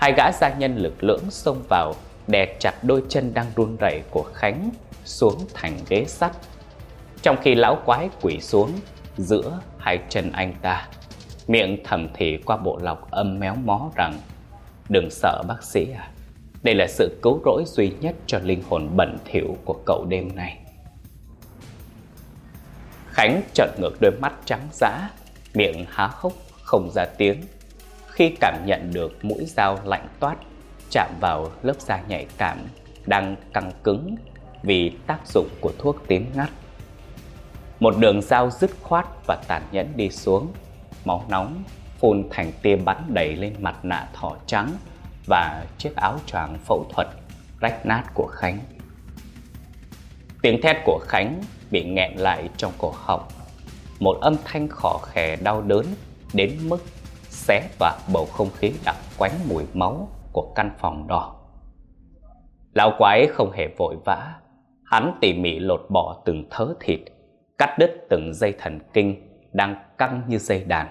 Hai gã gia nhân lực lưỡng xông vào đè chặt đôi chân đang run rẩy của Khánh xuống thành ghế sắt. Trong khi lão quái quỷ xuống giữa hai chân anh ta, miệng thầm thì qua bộ lọc âm méo mó rằng Đừng sợ bác sĩ à, đây là sự cứu rỗi duy nhất cho linh hồn bẩn thỉu của cậu đêm nay. Khánh trợn ngược đôi mắt trắng dã, miệng há hốc không ra tiếng khi cảm nhận được mũi dao lạnh toát chạm vào lớp da nhạy cảm đang căng cứng vì tác dụng của thuốc tím ngắt. Một đường dao dứt khoát và tàn nhẫn đi xuống, máu nóng phun thành tia bắn đầy lên mặt nạ thỏ trắng và chiếc áo choàng phẫu thuật rách nát của Khánh. Tiếng thét của Khánh bị nghẹn lại trong cổ họng. Một âm thanh khỏ khè đau đớn đến mức xé toạc bầu không khí đặc quánh mùi máu của căn phòng đỏ. Lão quái không hề vội vã, hắn tỉ mỉ lột bỏ từng thớ thịt, cắt đứt từng dây thần kinh đang căng như dây đàn,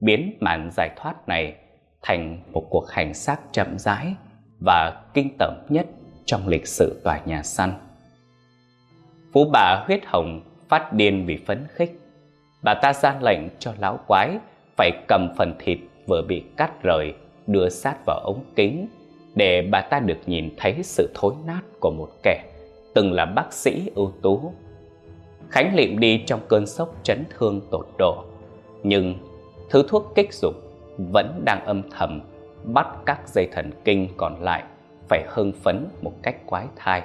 biến màn giải thoát này thành một cuộc hành xác chậm rãi và kinh tởm nhất trong lịch sử tòa nhà săn. Phú bà huyết hồng phát điên vì phấn khích. Bà ta ra lệnh cho lão quái phải cầm phần thịt vừa bị cắt rời đưa sát vào ống kính để bà ta được nhìn thấy sự thối nát của một kẻ từng là bác sĩ ưu tú. Khánh liệm đi trong cơn sốc chấn thương tột độ, nhưng thứ thuốc kích dục vẫn đang âm thầm bắt các dây thần kinh còn lại phải hưng phấn một cách quái thai,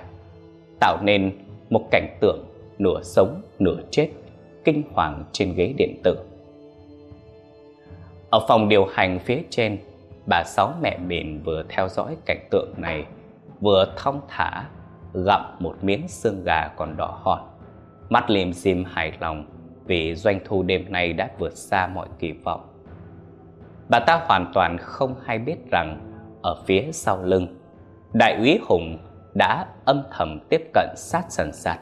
tạo nên một cảnh tượng nửa sống nửa chết kinh hoàng trên ghế điện tử. Ở phòng điều hành phía trên, bà sáu mẹ mình vừa theo dõi cảnh tượng này, vừa thong thả gặm một miếng xương gà còn đỏ hòn. Mắt liềm dim hài lòng vì doanh thu đêm nay đã vượt xa mọi kỳ vọng. Bà ta hoàn toàn không hay biết rằng ở phía sau lưng, đại úy Hùng đã âm thầm tiếp cận sát sần sạt.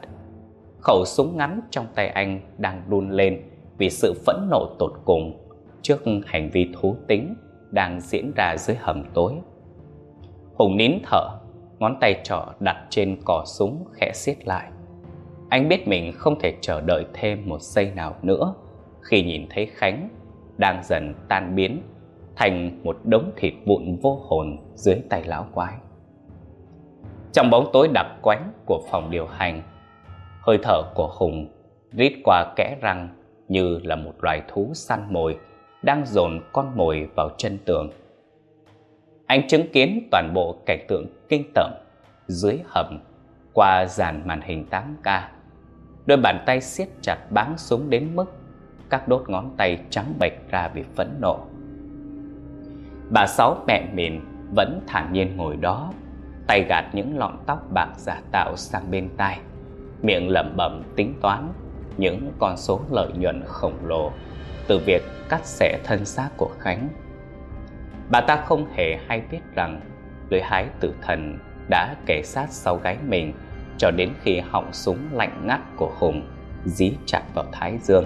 Khẩu súng ngắn trong tay anh đang đun lên vì sự phẫn nộ tột cùng trước hành vi thú tính đang diễn ra dưới hầm tối. Hùng nín thở, ngón tay trỏ đặt trên cò súng khẽ siết lại. Anh biết mình không thể chờ đợi thêm một giây nào nữa khi nhìn thấy Khánh đang dần tan biến thành một đống thịt vụn vô hồn dưới tay lão quái. Trong bóng tối đặc quánh của phòng điều hành, hơi thở của Hùng rít qua kẽ răng như là một loài thú săn mồi đang dồn con mồi vào chân tường. Anh chứng kiến toàn bộ cảnh tượng kinh tởm dưới hầm qua dàn màn hình 8K. Đôi bàn tay siết chặt báng súng đến mức các đốt ngón tay trắng bệch ra vì phẫn nộ. Bà Sáu mẹ mình vẫn thản nhiên ngồi đó, tay gạt những lọn tóc bạc giả tạo sang bên tai, miệng lẩm bẩm tính toán những con số lợi nhuận khổng lồ từ việc cắt xẻ thân xác của Khánh. Bà ta không hề hay biết rằng lưỡi hái tử thần đã kể sát sau gáy mình cho đến khi họng súng lạnh ngắt của Hùng dí chặt vào thái dương.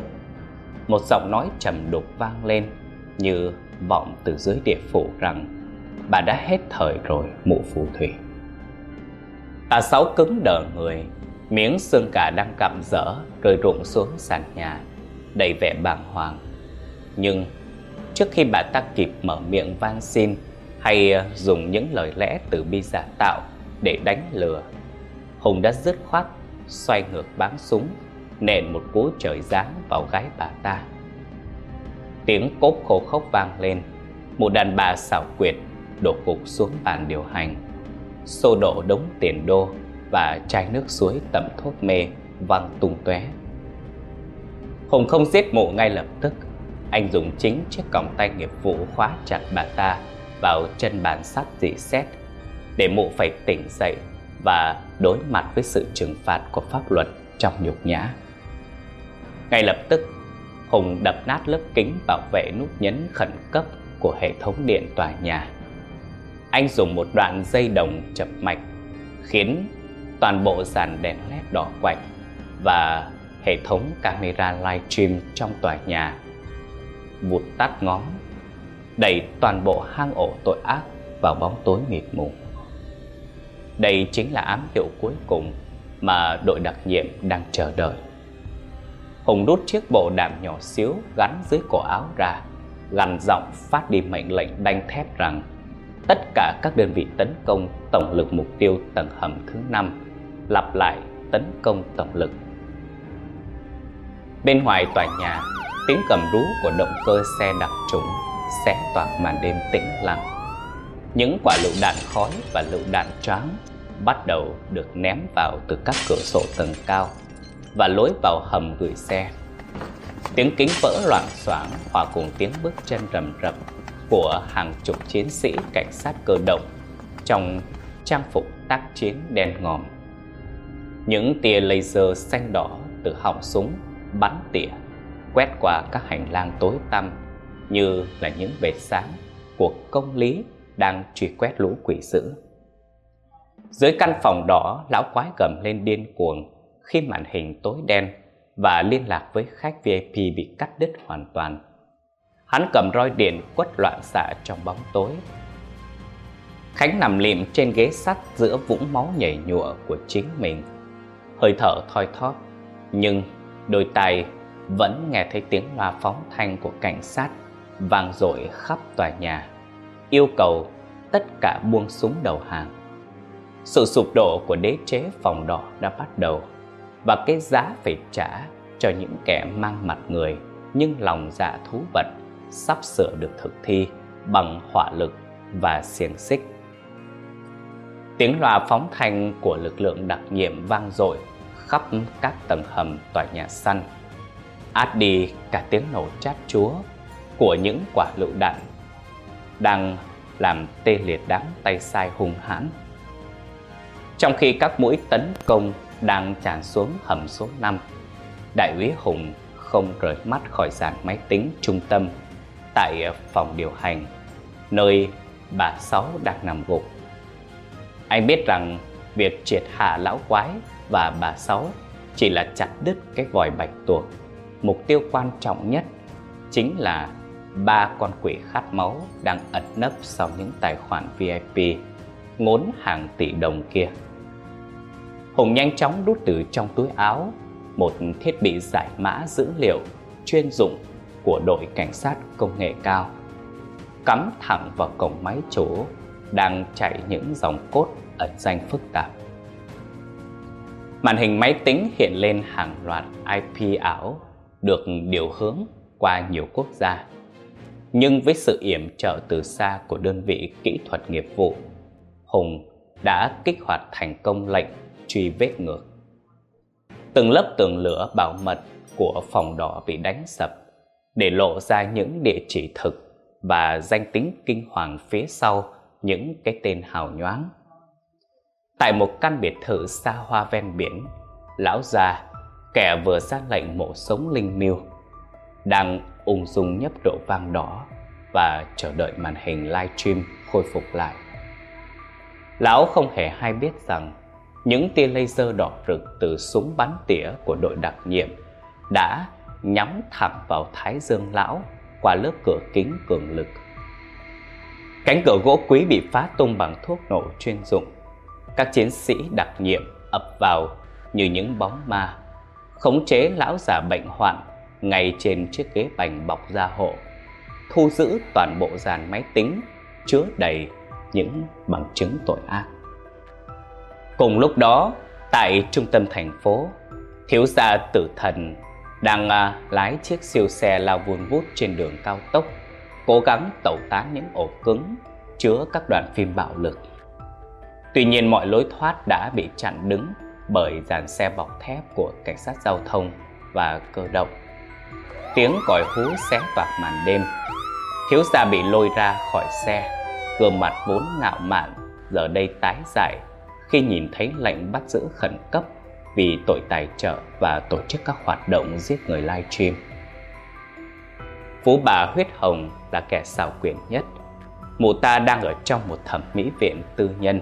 Một giọng nói trầm đục vang lên như vọng từ dưới địa phủ rằng bà đã hết thời rồi mụ phù thủy. Bà Sáu cứng đờ người, miếng xương gà đang cặm dở rơi rụng xuống sàn nhà, đầy vẻ bàng hoàng nhưng trước khi bà ta kịp mở miệng van xin hay ờ, dùng những lời lẽ từ bi giả tạo để đánh lừa, Hùng đã dứt khoát xoay ngược báng súng, nện một cú trời giáng vào gái bà ta. Tiếng cốp khô khốc vang lên, một đàn bà xảo quyệt đổ gục xuống bàn điều hành. Xô đổ đống tiền đô và chai nước suối tẩm thuốc mê văng tung tóe. Hùng không giết mụ ngay lập tức anh dùng chính chiếc còng tay nghiệp vụ khóa chặt bà ta vào chân bàn sắt dị xét để mụ phải tỉnh dậy và đối mặt với sự trừng phạt của pháp luật trong nhục nhã. Ngay lập tức, Hùng đập nát lớp kính bảo vệ nút nhấn khẩn cấp của hệ thống điện tòa nhà. Anh dùng một đoạn dây đồng chập mạch khiến toàn bộ dàn đèn led đỏ quạch và hệ thống camera livestream trong tòa nhà vụt tắt ngón đẩy toàn bộ hang ổ tội ác vào bóng tối mịt mù. Đây chính là ám hiệu cuối cùng mà đội đặc nhiệm đang chờ đợi. Hùng rút chiếc bộ đàm nhỏ xíu gắn dưới cổ áo ra, gằn giọng phát đi mệnh lệnh đanh thép rằng, tất cả các đơn vị tấn công tổng lực mục tiêu tầng hầm thứ năm, lặp lại tấn công tổng lực. Bên ngoài tòa nhà tiếng cầm rú của động cơ xe đặc trùng xé toạc màn đêm tĩnh lặng. Những quả lựu đạn khói và lựu đạn tráng bắt đầu được ném vào từ các cửa sổ tầng cao và lối vào hầm gửi xe. Tiếng kính vỡ loạn xoảng hòa cùng tiếng bước chân rầm rập của hàng chục chiến sĩ cảnh sát cơ động trong trang phục tác chiến đen ngòm. Những tia laser xanh đỏ từ họng súng bắn tỉa quét qua các hành lang tối tăm như là những vệt sáng của công lý đang truy quét lũ quỷ dữ. Dưới căn phòng đỏ, lão quái gầm lên điên cuồng khi màn hình tối đen và liên lạc với khách VIP bị cắt đứt hoàn toàn. Hắn cầm roi điện quất loạn xạ trong bóng tối. Khánh nằm lịm trên ghế sắt giữa vũng máu nhảy nhụa của chính mình. Hơi thở thoi thóp, nhưng đôi tay vẫn nghe thấy tiếng loa phóng thanh của cảnh sát vang dội khắp tòa nhà, yêu cầu tất cả buông súng đầu hàng. Sự sụp đổ của đế chế phòng đỏ đã bắt đầu và cái giá phải trả cho những kẻ mang mặt người nhưng lòng dạ thú vật sắp sửa được thực thi bằng hỏa lực và xiềng xích. Tiếng loa phóng thanh của lực lượng đặc nhiệm vang dội khắp các tầng hầm tòa nhà săn, át đi cả tiếng nổ chát chúa của những quả lựu đạn đang làm tê liệt đám tay sai hung hãn. Trong khi các mũi tấn công đang tràn xuống hầm số 5, Đại úy Hùng không rời mắt khỏi dàn máy tính trung tâm tại phòng điều hành, nơi bà Sáu đang nằm gục. Anh biết rằng việc triệt hạ lão quái và bà Sáu chỉ là chặt đứt cái vòi bạch tuộc. Mục tiêu quan trọng nhất chính là ba con quỷ khát máu đang ẩn nấp sau những tài khoản VIP ngốn hàng tỷ đồng kia. Hùng nhanh chóng rút từ trong túi áo một thiết bị giải mã dữ liệu chuyên dụng của đội cảnh sát công nghệ cao, cắm thẳng vào cổng máy chủ đang chạy những dòng cốt ẩn danh phức tạp. Màn hình máy tính hiện lên hàng loạt IP ảo được điều hướng qua nhiều quốc gia nhưng với sự yểm trợ từ xa của đơn vị kỹ thuật nghiệp vụ, Hùng đã kích hoạt thành công lệnh truy vết ngược. Từng lớp tường lửa bảo mật của phòng đỏ bị đánh sập để lộ ra những địa chỉ thực và danh tính kinh hoàng phía sau những cái tên hào nhoáng. Tại một căn biệt thự xa hoa ven biển, lão già, kẻ vừa ra lệnh mổ sống linh miêu, đang ung dung nhấp độ vang đỏ và chờ đợi màn hình livestream khôi phục lại. Lão không hề hay biết rằng những tia laser đỏ rực từ súng bắn tỉa của đội đặc nhiệm đã nhắm thẳng vào thái dương lão qua lớp cửa kính cường lực. Cánh cửa gỗ quý bị phá tung bằng thuốc nổ chuyên dụng. Các chiến sĩ đặc nhiệm ập vào như những bóng ma, khống chế lão già bệnh hoạn ngay trên chiếc ghế bành bọc da hộ, thu giữ toàn bộ dàn máy tính chứa đầy những bằng chứng tội ác. Cùng lúc đó, tại trung tâm thành phố, thiếu gia tử thần đang à, lái chiếc siêu xe lao vun vút trên đường cao tốc, cố gắng tẩu tán những ổ cứng chứa các đoạn phim bạo lực. Tuy nhiên mọi lối thoát đã bị chặn đứng bởi dàn xe bọc thép của cảnh sát giao thông và cơ động tiếng còi hú xé toạc màn đêm thiếu gia bị lôi ra khỏi xe gương mặt vốn ngạo mạn giờ đây tái dại khi nhìn thấy lệnh bắt giữ khẩn cấp vì tội tài trợ và tổ chức các hoạt động giết người livestream. Phú bà huyết hồng là kẻ xảo quyệt nhất. Mụ ta đang ở trong một thẩm mỹ viện tư nhân,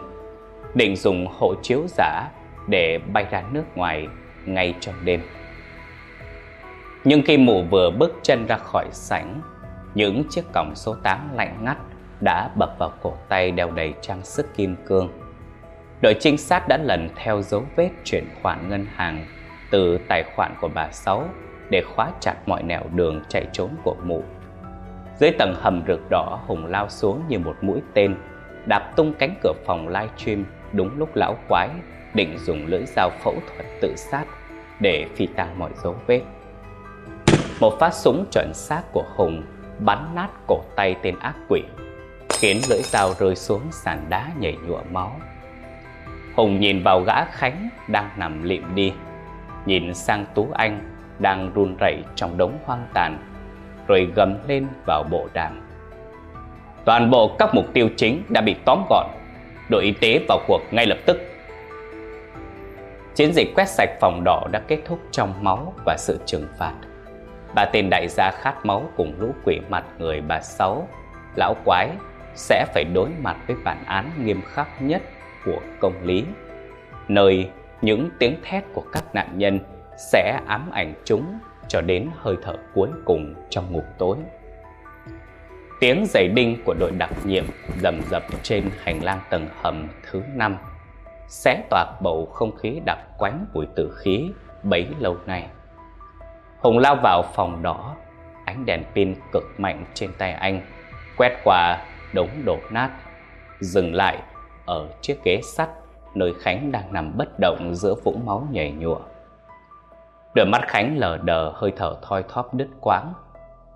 định dùng hộ chiếu giả để bay ra nước ngoài ngay trong đêm. Nhưng khi mụ vừa bước chân ra khỏi sảnh, những chiếc còng số 8 lạnh ngắt đã bập vào cổ tay đeo đầy trang sức kim cương. Đội trinh sát đã lần theo dấu vết chuyển khoản ngân hàng từ tài khoản của bà Sáu để khóa chặt mọi nẻo đường chạy trốn của mụ. Dưới tầng hầm rực đỏ, Hùng lao xuống như một mũi tên, đạp tung cánh cửa phòng livestream đúng lúc lão quái định dùng lưỡi dao phẫu thuật tự sát để phi tang mọi dấu vết. Một phát súng chuẩn xác của Hùng bắn nát cổ tay tên ác quỷ, khiến lưỡi dao rơi xuống sàn đá nhảy nhụa máu. Hùng nhìn vào gã Khánh đang nằm lịm đi, nhìn sang Tú Anh đang run rẩy trong đống hoang tàn, rồi gầm lên vào bộ đàm. Toàn bộ các mục tiêu chính đã bị tóm gọn, đội y tế vào cuộc ngay lập tức. Chiến dịch quét sạch phòng đỏ đã kết thúc trong máu và sự trừng phạt. Bà tên đại gia khát máu cùng lũ quỷ mặt người bà Sáu, lão quái sẽ phải đối mặt với bản án nghiêm khắc nhất của công lý, nơi những tiếng thét của các nạn nhân sẽ ám ảnh chúng cho đến hơi thở cuối cùng trong ngục tối. Tiếng giày đinh của đội đặc nhiệm rầm rập trên hành lang tầng hầm thứ 5 xé toạc bầu không khí đặc quánh bụi tử khí bấy lâu nay. Hùng lao vào phòng đỏ, ánh đèn pin cực mạnh trên tay anh, quét qua đống đổ nát, dừng lại ở chiếc ghế sắt nơi Khánh đang nằm bất động giữa vũng máu nhảy nhụa. Đôi mắt Khánh lờ đờ hơi thở thoi thóp đứt quãng,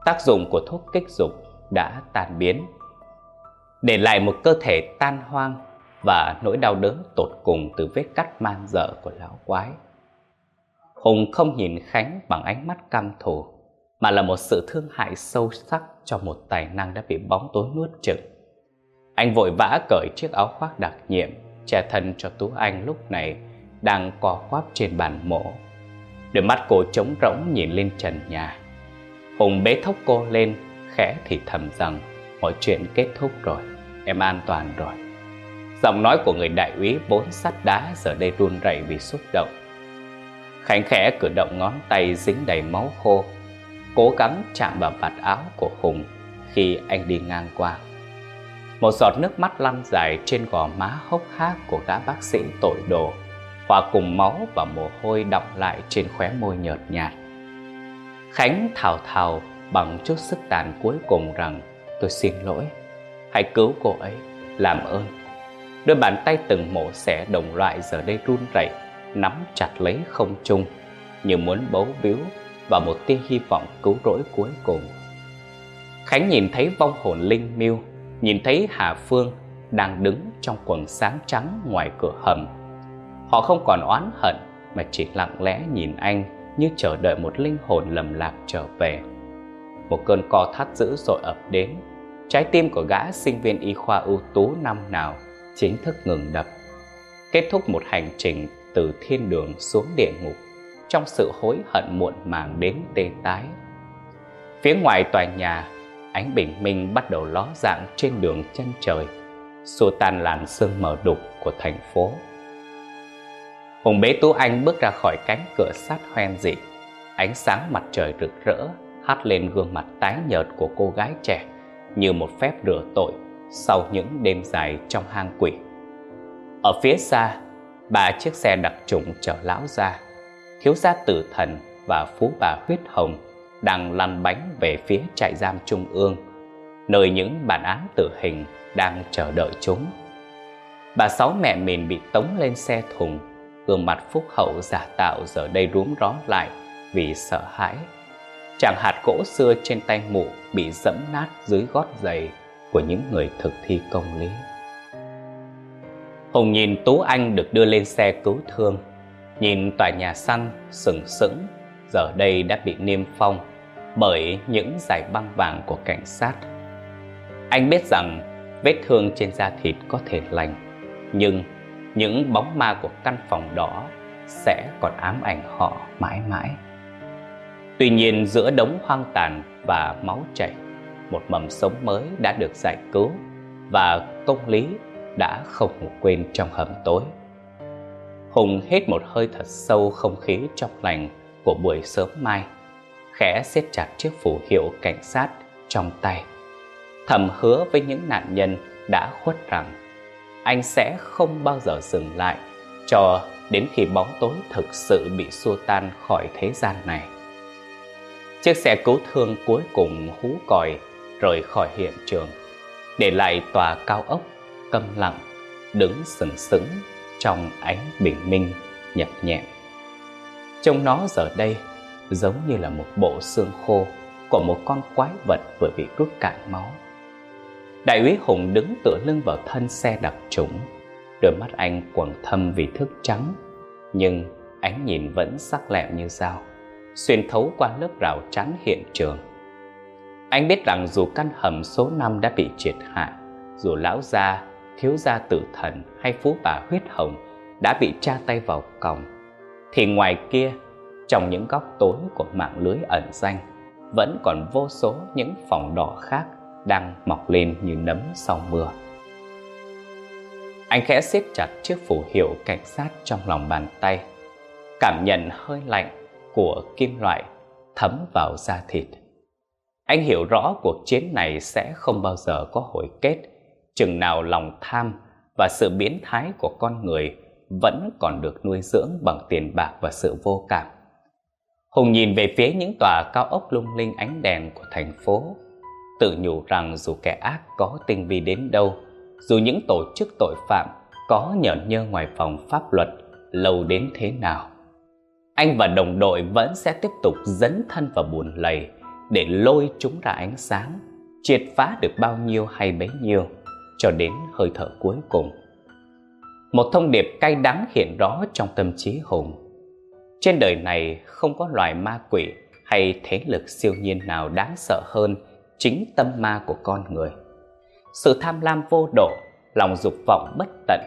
tác dụng của thuốc kích dục đã tàn biến, để lại một cơ thể tan hoang và nỗi đau đớn tột cùng từ vết cắt man dở của lão quái. Hùng không nhìn Khánh bằng ánh mắt căm thù, mà là một sự thương hại sâu sắc cho một tài năng đã bị bóng tối nuốt chửng. Anh vội vã cởi chiếc áo khoác đặc nhiệm, che thân cho Tú Anh lúc này đang co quắp trên bàn mổ. Đôi mắt cô trống rỗng nhìn lên trần nhà. Hùng bế thốc cô lên, khẽ thì thầm rằng mọi chuyện kết thúc rồi, em an toàn rồi. Giọng nói của người đại úy bốn sắt đá giờ đây run rẩy vì xúc động. Khánh khẽ cử động ngón tay dính đầy máu khô, cố gắng chạm vào vạt áo của Hùng khi anh đi ngang qua. Một giọt nước mắt lăn dài trên gò má hốc hác của gã bác sĩ tội đồ, hòa cùng máu và mồ hôi đọng lại trên khóe môi nhợt nhạt. Khánh thào thào bằng chút sức tàn cuối cùng rằng tôi xin lỗi, hãy cứu cô ấy, làm ơn. Đôi bàn tay từng mổ xẻ đồng loại giờ đây run rẩy, nắm chặt lấy không trung, như muốn bấu víu vào một tia hy vọng cứu rỗi cuối cùng. Khánh nhìn thấy vong hồn linh miêu nhìn thấy Hà Phương đang đứng trong quần sáng trắng ngoài cửa hầm. Họ không còn oán hận mà chỉ lặng lẽ nhìn anh như chờ đợi một linh hồn lầm lạc trở về. Một cơn co thắt dữ dội ập đến, trái tim của gã sinh viên y khoa ưu tú năm nào chính thức ngừng đập. Kết thúc một hành trình từ thiên đường xuống địa ngục trong sự hối hận muộn màng đến tê tái. Phía ngoài tòa nhà ánh bình minh bắt đầu ló dạng trên đường chân trời, xua tan làn sương mờ đục của thành phố. Hùng bế Tú Anh bước ra khỏi cánh cửa sắt hoen dị, ánh sáng mặt trời rực rỡ hắt lên gương mặt tái nhợt của cô gái trẻ như một phép rửa tội sau những đêm dài trong hang quỷ. Ở phía xa, ba chiếc xe đặc trùng chở lão ra, thiếu gia tử thần và phú bà huyết hồng đang lăn bánh về phía trại giam trung ương, nơi những bản án tử hình đang chờ đợi chúng. Bà sáu mẹ mình bị tống lên xe thùng, gương mặt phúc hậu giả tạo giờ đây rúm ró lại vì sợ hãi. Chàng hạt gỗ xưa trên tay mụ bị dẫm nát dưới gót giày của những người thực thi công lý. Hùng nhìn Tú Anh được đưa lên xe cứu thương, nhìn tòa nhà xanh sừng sững giờ đây đã bị niêm phong bởi những giải băng vàng của cảnh sát. Anh biết rằng vết thương trên da thịt có thể lành, nhưng những bóng ma của căn phòng đó sẽ còn ám ảnh họ mãi mãi. Tuy nhiên giữa đống hoang tàn và máu chảy, một mầm sống mới đã được giải cứu và công lý đã không ngủ quên trong hầm tối. Hùng hít một hơi thật sâu không khí trong lành của buổi sớm mai, khẽ siết chặt chiếc phù hiệu cảnh sát trong tay. Thầm hứa với những nạn nhân đã khuất rằng anh sẽ không bao giờ dừng lại cho đến khi bóng tối thực sự bị xua tan khỏi thế gian này. Chiếc xe cứu thương cuối cùng hú còi rời khỏi hiện trường, để lại tòa cao ốc câm lặng, đứng sừng sững trong ánh bình minh nhập nhẹ. trông nó giờ đây giống như là một bộ xương khô của một con quái vật vừa bị rút cạn máu. Đại úy Hùng đứng tựa lưng vào thân xe đặc trủng, đôi mắt anh quầng thâm vì thức trắng, nhưng ánh nhìn vẫn sắc lẹm như dao, xuyên thấu qua lớp rào chắn hiện trường. Anh biết rằng dù căn hầm số 5 đã bị triệt hạ, dù lão gia, thiếu gia tử thần hay phú bà huyết hồng đã bị tra tay vào còng, thì ngoài kia, trong những góc tối của mạng lưới ẩn danh, vẫn còn vô số những phòng đỏ khác đang mọc lên như nấm sau mưa. Anh khẽ siết chặt chiếc phù hiệu cảnh sát trong lòng bàn tay, cảm nhận hơi lạnh của kim loại thấm vào da thịt. Anh hiểu rõ cuộc chiến này sẽ không bao giờ có hồi kết, chừng nào lòng tham và sự biến thái của con người vẫn còn được nuôi dưỡng bằng tiền bạc và sự vô cảm. Hùng nhìn về phía những tòa cao ốc lung linh ánh đèn của thành phố, tự nhủ rằng dù kẻ ác có tinh vi đến đâu, dù những tổ chức tội phạm có nhởn nhơ ngoài vòng pháp luật lâu đến thế nào, anh và đồng đội vẫn sẽ tiếp tục dấn thân vào buồn lầy để lôi chúng ra ánh sáng, triệt phá được bao nhiêu hay bấy nhiêu, cho đến hơi thở cuối cùng. Một thông điệp cay đắng hiện rõ trong tâm trí Hùng. Trên đời này không có loài ma quỷ hay thế lực siêu nhiên nào đáng sợ hơn chính tâm ma của con người. Sự tham lam vô độ, lòng dục vọng bất tận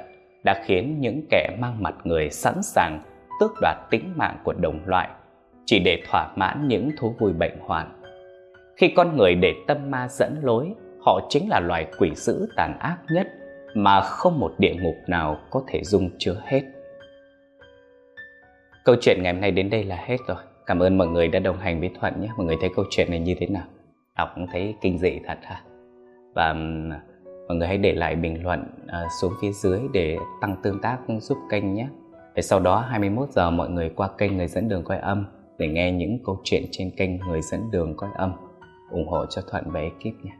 đã khiến những kẻ mang mặt người sẵn sàng tước đoạt tính mạng của đồng loại chỉ để thỏa mãn những thú vui bệnh hoạn. Khi con người để tâm ma dẫn lối, họ chính là loài quỷ dữ tàn ác nhất mà không một địa ngục nào có thể dung chứa hết. Câu chuyện ngày hôm nay đến đây là hết rồi. Cảm ơn mọi người đã đồng hành với Thuận nhé. Mọi người thấy câu chuyện này như thế nào? Đọc cũng thấy kinh dị thật ha. Và mọi người hãy để lại bình luận ờ, xuống phía dưới để tăng tương tác giúp kênh nhé. Để sau đó 21 giờ mọi người qua kênh Người dẫn đường coi âm để nghe những câu chuyện trên kênh Người dẫn đường coi âm ủng hộ cho Thuận và ekip nhé.